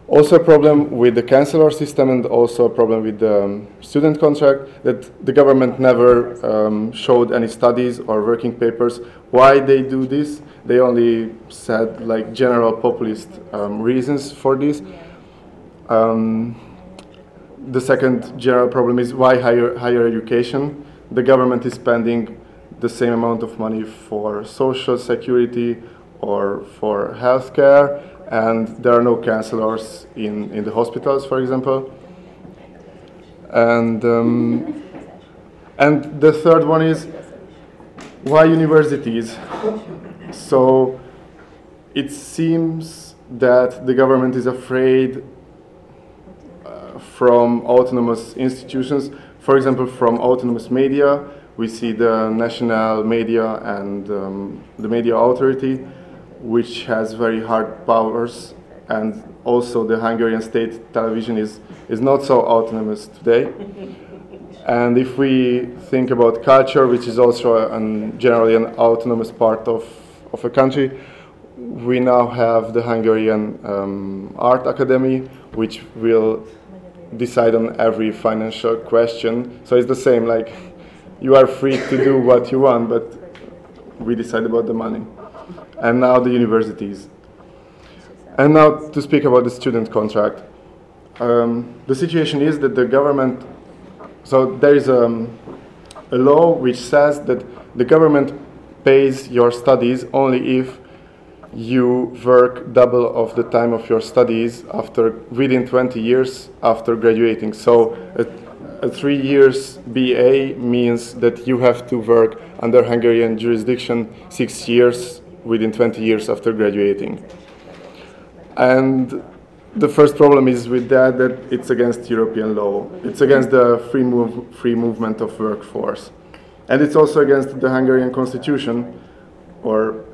also a problem with the counselor system and also a problem with the um, student contract that the government never um, showed any studies or working papers why they do this. They only said like general populist um, reasons for this. Um, the second general problem is why higher, higher education. The government is spending the same amount of money for social security or for healthcare and there are no counselors in, in the hospitals, for example. And, um, and the third one is why universities? So it seems that the government is afraid uh, from autonomous institutions, for example, from autonomous media. We see the national media and um, the media authority which has very hard powers, and also the Hungarian state television is, is not so autonomous today. and if we think about culture, which is also an, generally an autonomous part of, of a country, we now have the Hungarian um, Art Academy, which will decide on every financial question. So it's the same, like you are free to do what you want, but we decide about the money and now the universities. And now to speak about the student contract. Um, the situation is that the government, so there is a, um, a law which says that the government pays your studies only if you work double of the time of your studies after within 20 years after graduating. So a, a three years BA means that you have to work under Hungarian jurisdiction six years within 20 years after graduating. And the first problem is with that that it's against European law. It's against the free move, free movement of workforce, and it's also against the Hungarian constitution, or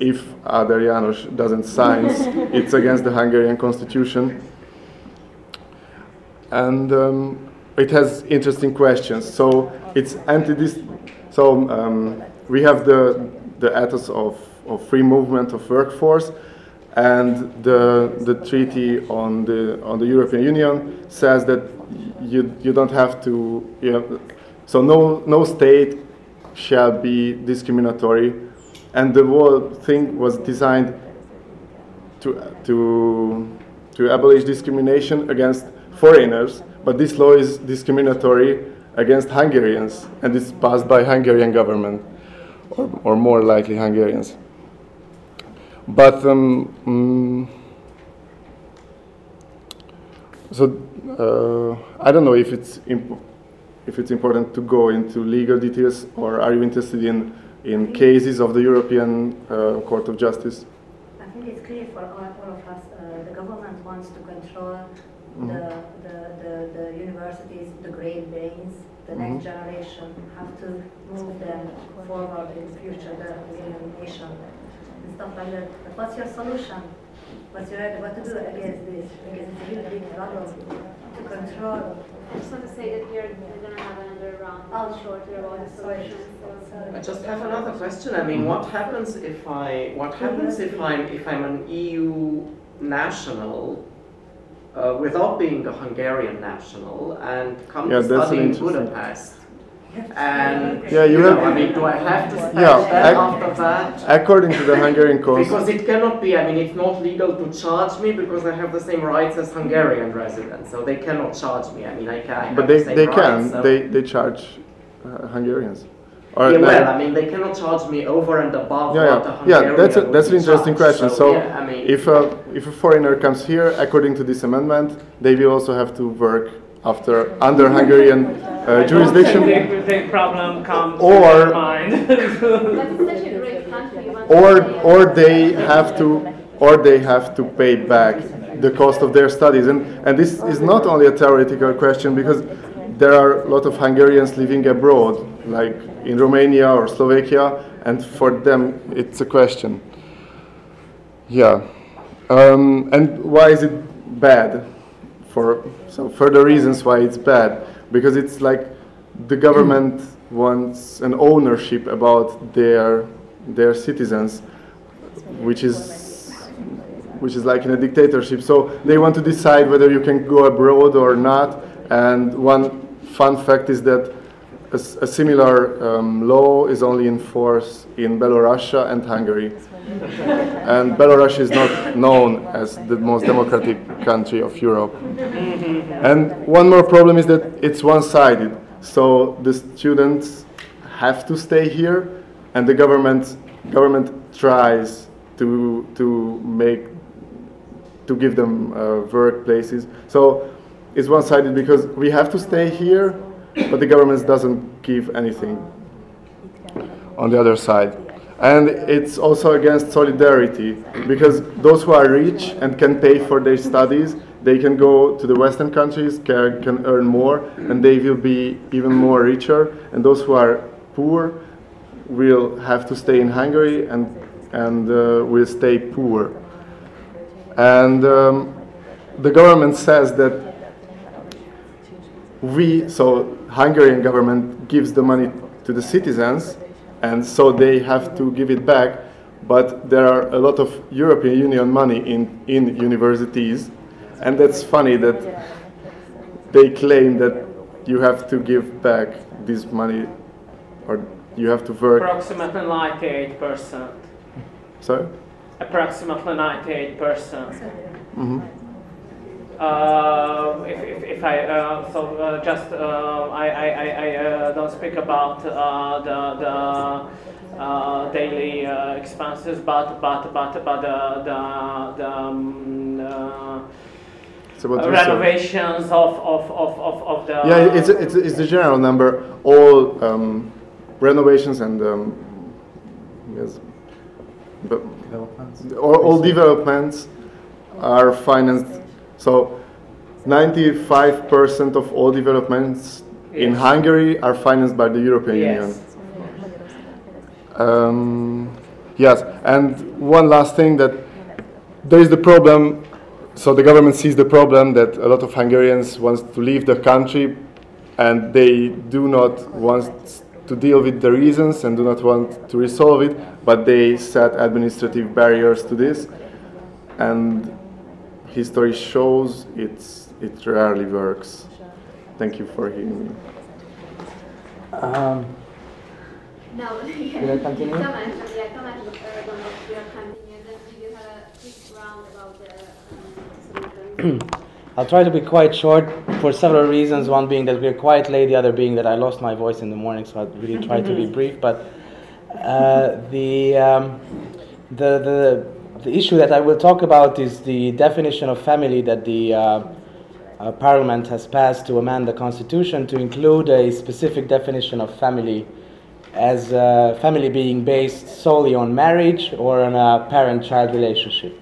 if Áder János doesn't sign, [LAUGHS] it's against the Hungarian constitution. And um, it has interesting questions. So it's anti. So um, we have the the ethos of, of free movement of workforce, and the the treaty on the on the European Union says that you you don't have to. You know, so no no state shall be discriminatory and the whole thing was designed to, to, to abolish discrimination against foreigners, but this law is discriminatory against Hungarians, and it's passed by Hungarian government, or, or more likely Hungarians. But um, um, so uh, I don't know if it's if it's important to go into legal details, or are you interested in in cases of the European uh, Court of Justice? I think it's clear for all, all of us, uh, the government wants to control mm-hmm. the, the, the, the, universities, the great brains, the mm-hmm. next generation, have to move them forward in the future, the Hungarian nation, and stuff like that. But what's your solution? What's your idea? What to do against this? Because it's a really big problem to control. I just want to say that we're, we're going to have another round oh, shorter about the solutions. I just have another question. I mean, what happens if I what happens if I'm if I'm an EU national uh, without being a Hungarian national and come yeah, to study in Budapest? And yeah, you, you have, know, I mean, do I have to spend yeah, that after that? According to the Hungarian code. because it cannot be. I mean, it's not legal to charge me because I have the same rights as Hungarian residents, so they cannot charge me. I mean, I can. but they the they rights, can. So. They they charge uh, Hungarians. Or yeah, well, I mean, they cannot charge me over and above yeah, what yeah. yeah, that's a, that's an interesting charged. question. So, so yeah, I mean, if a if a foreigner comes here, according to this amendment, they will also have to work after under Hungarian uh, jurisdiction. The big problem comes or [LAUGHS] or or they have to or they have to pay back the cost of their studies, and and this is not only a theoretical question because there are a lot of Hungarians living abroad, like in Romania or Slovakia, and for them it's a question. Yeah. Um, and why is it bad? For so further reasons why it's bad, because it's like the government [CLEARS THROAT] wants an ownership about their their citizens, which is which is like in a dictatorship. So they want to decide whether you can go abroad or not. And one fun fact is that a, a similar um, law is only in force in Belarus and Hungary. and Belarus is not known as the most democratic country of Europe. And one more problem is that it's one-sided. So the students have to stay here, and the government government tries to to make to give them uh, workplaces. So is one-sided because we have to stay here, but the government doesn't give anything on the other side. And it's also against solidarity because those who are rich and can pay for their studies, they can go to the Western countries, can, can earn more, and they will be even more richer. And those who are poor will have to stay in Hungary and, and uh, will stay poor. And um, the government says that we, so Hungarian government gives the money to the citizens, and so they have to give it back. But there are a lot of European Union money in, in universities, and that's funny that they claim that you have to give back this money, or you have to work. Approximately 98%. Sorry? Approximately 98%. Mm-hmm. Uh, if, if, if, I uh, so uh, just uh, I, I, I uh, don't speak about uh, the, the uh, daily uh, expenses, but but but but the the, the um, uh, about renovations of, of, of, of, of the yeah it's, it's, it's the general number. All um, renovations and um, yes. But all, all developments are financed so 95% of all developments yes. in Hungary are financed by the European yes. Union um, yes, and one last thing that there is the problem. So the government sees the problem that a lot of Hungarians want to leave the country, and they do not want to deal with the reasons and do not want to resolve it, but they set administrative barriers to this, and history shows it's it rarely works. Thank you for hearing me. Um, no, [LAUGHS] yeah. Will I continue? Tamás, yeah, Tamás will continue. Then we will have a quick round about the um, [CLEARS THROAT] I'll try to be quite short for several reasons. One being that we're quite late, the other being that I lost my voice in the morning, so I really try to be [LAUGHS] brief. But uh, the, um, the, the, the issue that I will talk about is the definition of family that the uh, uh, Parliament has passed to amend the Constitution to include a specific definition of family as a family being based solely on marriage or on a parent-child relationship.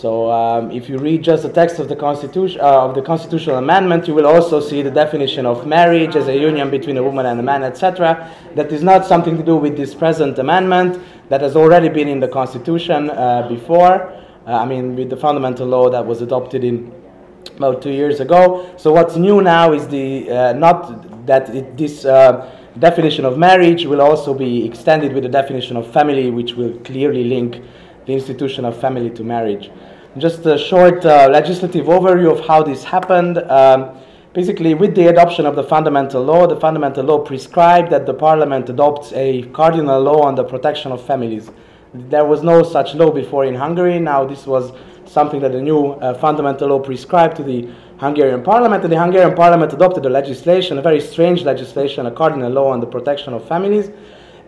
So, um, if you read just the text of the Constitution uh, of the constitutional amendment, you will also see the definition of marriage as a union between a woman and a man, etc. That is not something to do with this present amendment. That has already been in the Constitution uh, before. Uh, I mean, with the fundamental law that was adopted in about two years ago. So, what's new now is the uh, not that it, this uh, definition of marriage will also be extended with the definition of family, which will clearly link the institution of family to marriage. Just a short uh, legislative overview of how this happened. Um, basically, with the adoption of the fundamental law, the fundamental law prescribed that the parliament adopts a cardinal law on the protection of families. There was no such law before in Hungary. Now, this was something that the new uh, fundamental law prescribed to the Hungarian parliament, and the Hungarian parliament adopted a legislation, a very strange legislation, a cardinal law on the protection of families.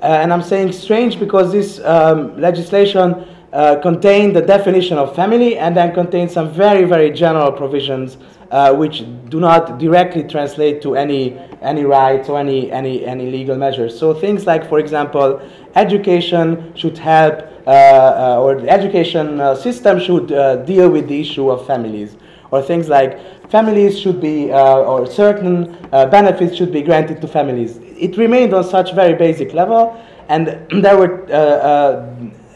Uh, and I'm saying strange because this um, legislation uh, contained the definition of family and then contain some very, very general provisions uh, which do not directly translate to any, any rights or any, any, any legal measures. So things like, for example, education should help, uh, uh, or the education uh, system should deal with the issue of families or things like families should be, or certain benefits should be granted to families. It remained on such very basic level, and [CLEARS THROAT] there were,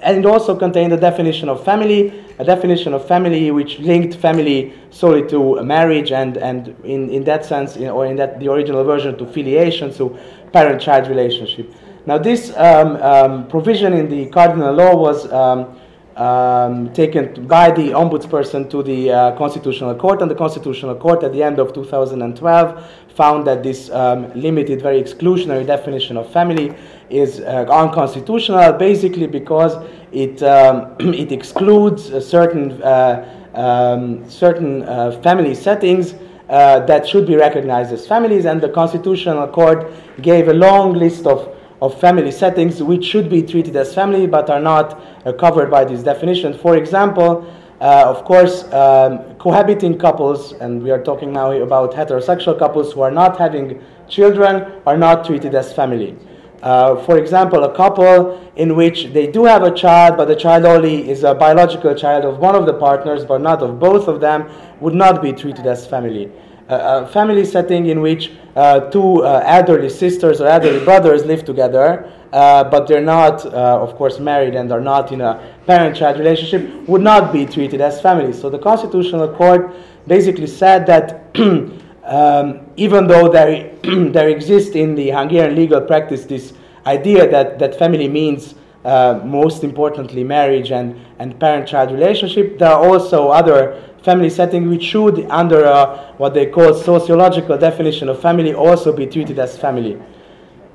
and it also contained a definition of family, a definition of family which linked family solely to marriage, and, and in, in that sense, or in that the original version, to filiation, so parent-child relationship. Now, this um, um, provision in the cardinal law was um, um, taken by the ombudsperson to the uh, Constitutional Court, and the Constitutional Court at the end of 2012 found that this um, limited, very exclusionary definition of family is uh, unconstitutional, basically because it um, [CLEARS THROAT] it excludes certain uh, um, certain uh, family settings. Uh, that should be recognized as families, and the Constitutional Court gave a long list of of family settings which should be treated as family but are not uh, covered by this definition. For example, uh, of course, um, cohabiting couples, and we are talking now about heterosexual couples who are not having children, are not treated as family. Uh, for example, a couple in which they do have a child, but the child only is a biological child of one of the partners, but not of both of them, would not be treated as family a family setting in which uh, two uh, elderly sisters or elderly brothers live together, uh, but they're not, of course, married and are not in a parent-child relationship, would not be treated as families. So the Constitutional Court basically said that [CLEARS THROAT] um, even though there, [CLEARS THROAT] there exists in the Hungarian legal practice this idea that, that family means uh, most importantly marriage and, and parent-child relationship, there are also other family settings which should, under uh, what they call sociological definition of family, also be treated as family.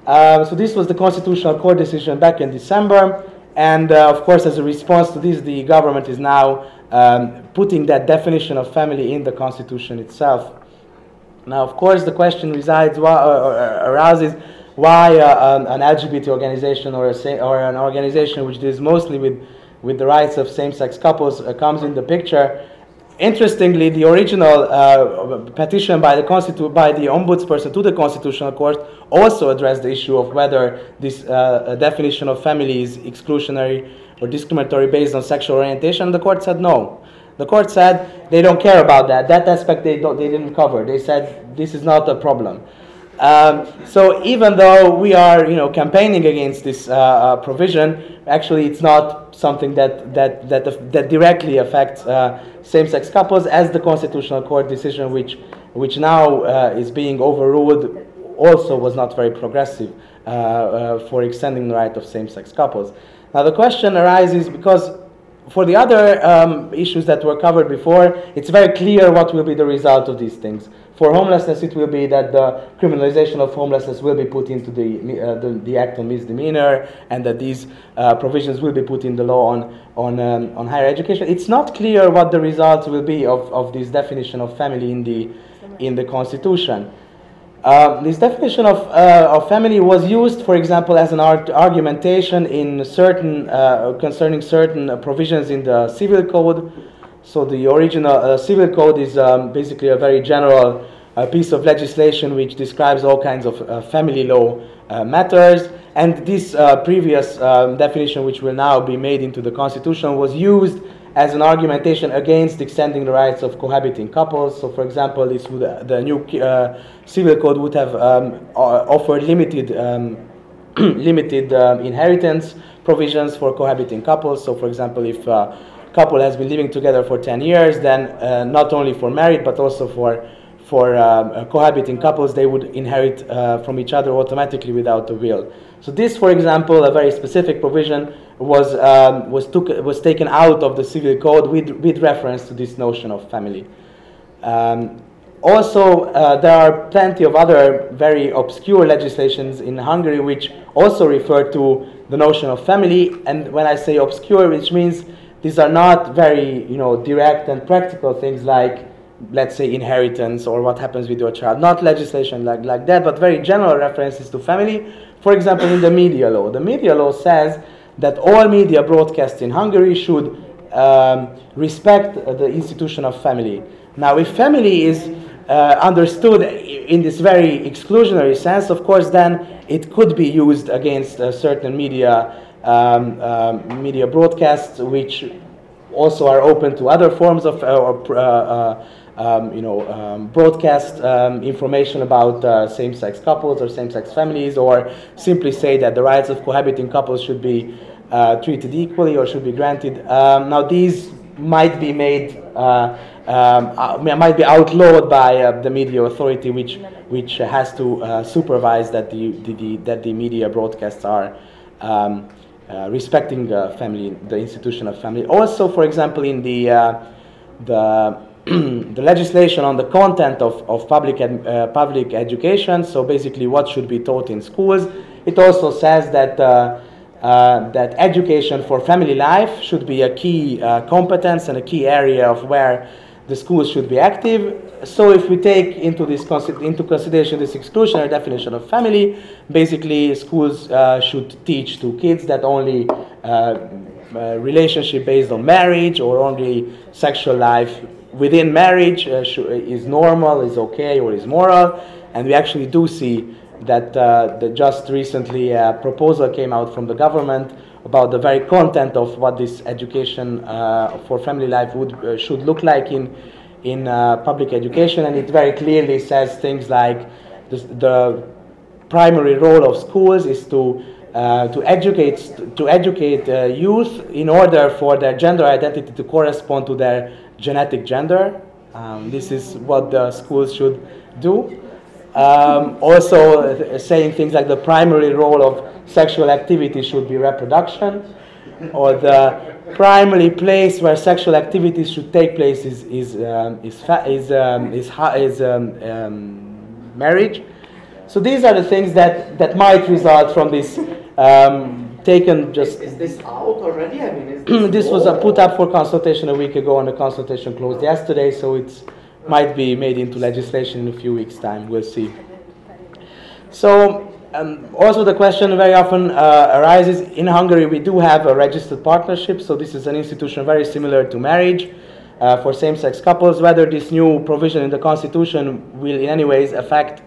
Um, so this was the Constitutional Court decision back in December, and uh, of course, as a response to this, the government is now um, putting that definition of family in the Constitution itself. Now, of course, the question resides, uh, uh, arises why uh, an, an, LGBT organization or, a, or an organization which deals mostly with, with the rights of same-sex couples uh, comes in the picture. Interestingly, the original uh, petition by the, Constitu- by the ombudsperson to the Constitutional Court also addressed the issue of whether this uh, definition of family is exclusionary or discriminatory based on sexual orientation. The court said no. The court said they don't care about that. That aspect they, they didn't cover. They said this is not a problem. Um, so even though we are, you know, campaigning against this uh, uh, provision, actually it's not something that that that, that directly affects uh, same-sex couples, as the Constitutional Court decision, which which now uh, is being overruled, also was not very progressive uh, for extending the right of same-sex couples. Now the question arises because for the other um, issues that were covered before, it's very clear what will be the result of these things. For homelessness, it will be that the criminalization of homelessness will be put into the, uh, the, the, act on misdemeanor, and that these uh, provisions will be put in the law on, on, um, on higher education. It's not clear what the results will be of, of this definition of family in the, in the Constitution. Uh, this definition of, uh, of family was used, for example, as an art- argumentation in certain uh, concerning certain provisions in the civil code so the original uh, civil code is um, basically a very general uh, piece of legislation which describes all kinds of uh, family law matters. And this previous um, definition, which will now be made into the Constitution, was used as an argumentation against extending the rights of cohabiting couples. So, for example, this would, uh, the new civil code would have um, offered limited um, [CLEARS THROAT] limited um, inheritance provisions for cohabiting couples. So, for example, if a couple has been living together for 10 years, then uh, not only for married but also for for um, uh, cohabiting couples, they would inherit uh, from each other automatically without a will. So this, for example, a very specific provision was um, was took was taken out of the civil code with with reference to this notion of family. Um, also, uh, there are plenty of other very obscure legislations in Hungary which also refer to the notion of family. And when I say obscure, which means these are not very, you know, direct and practical things like, let's say, inheritance or what happens with your child. Not legislation like, like that, but very general references to family. For example, in the media law, the media law says that all media broadcasts in Hungary should um, respect the institution of family. Now, if family is uh, understood in this very exclusionary sense, of course, then it could be used against uh, certain media um, um, media broadcasts, which also are open to other forms of uh, uh, uh, um, you know, um, broadcast um, information about uh, same-sex couples or same-sex families, or simply say that the rights of cohabiting couples should be uh, treated equally or should be granted. Um, now, these might be made, uh, um, might be outlawed by the media authority, which which has to supervise that the, the, the, that the media broadcasts are. Um, uh, respecting uh, family, the institution of family. Also, for example, in the uh, the [CLEARS THROAT] the legislation on the content of, of public ed, uh, public education, so basically what should be taught in schools, it also says that uh, uh, that education for family life should be a key competence and a key area of where the schools should be active. So if we take into this into consideration this exclusionary definition of family, basically schools uh, should teach to kids that only uh, uh, relationship based on marriage or only sexual life within marriage uh, is normal, is okay, or is moral. And we actually do see that, uh, just recently a proposal came out from the government about the very content of what this education uh, for family life would uh, should look like in in uh, public education, and it very clearly says things like the, the primary role of schools is to uh, to educate to educate uh, youth in order for their gender identity to correspond to their genetic gender. Um, this is what the schools should do. Um, also, saying things like the primary role of sexual activity should be reproduction, or the primary place where sexual activities should take place is is um, is fa- is um, is, ha- is um, um, marriage. So these are the things that that might result from this taken just. Is, is, this out already? I mean, this, [CLEARS THROAT] this was uh, put up for consultation a week ago, and the consultation closed yesterday. So it's might be made into legislation in a few weeks' time. We'll see. So Um, also, the question very often uh, arises in Hungary, we do have a registered partnership, so this is an institution very similar to marriage uh, for same sex couples. Whether this new provision in the constitution will in any ways affect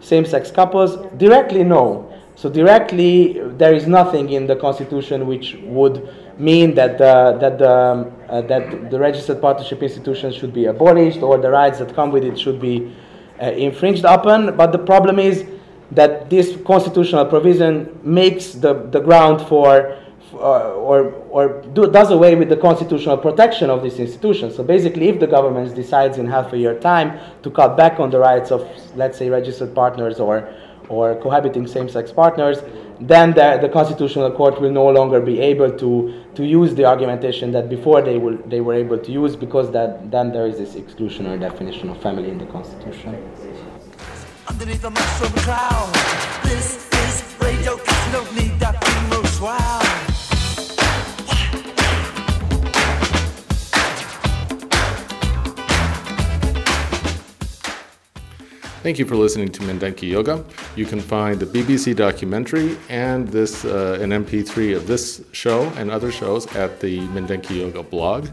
same sex couples, directly no. So, directly, there is nothing in the constitution which would mean that the, that, the, um, uh, that the registered partnership institution should be abolished or the rights that come with it should be uh, infringed upon. But the problem is that this constitutional provision makes the, the ground for uh, or, or do, does away with the constitutional protection of this institution. So basically, if the government decides in half a year time to cut back on the rights of, let's say, registered partners or, or cohabiting same-sex partners, then the, the constitutional court will no longer be able to, to use the argumentation that before they, will, they were able to use because that, then there is this exclusionary definition of family in the constitution. Underneath a mushroom cloud, this is radio, no need that Thank you for listening to Mindenki Joga. You can find the BBC documentary and this uh, an MP3 of this show and other shows at the Mindenki Joga blog,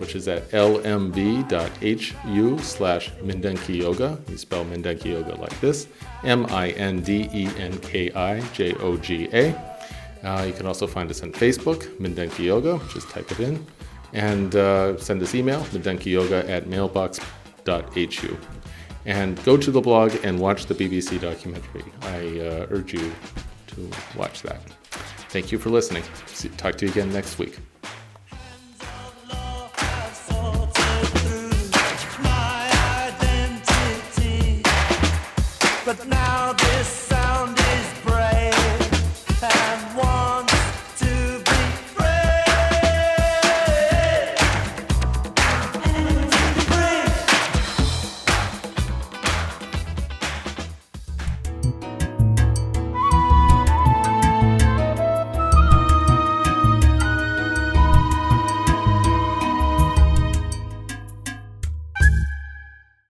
which is at lmv.hu slash Mindenki Joga. You spell Mindenki Joga like this M I N D E N K I J O G A. Uh, you can also find us on Facebook, Mindenki Joga. Just type it in. And uh, send us email, mindenkijoga at mailbox.hu and go to the blog and watch the BBC documentary. I uh, urge you to watch that. Thank you for listening. See, talk to you again next week.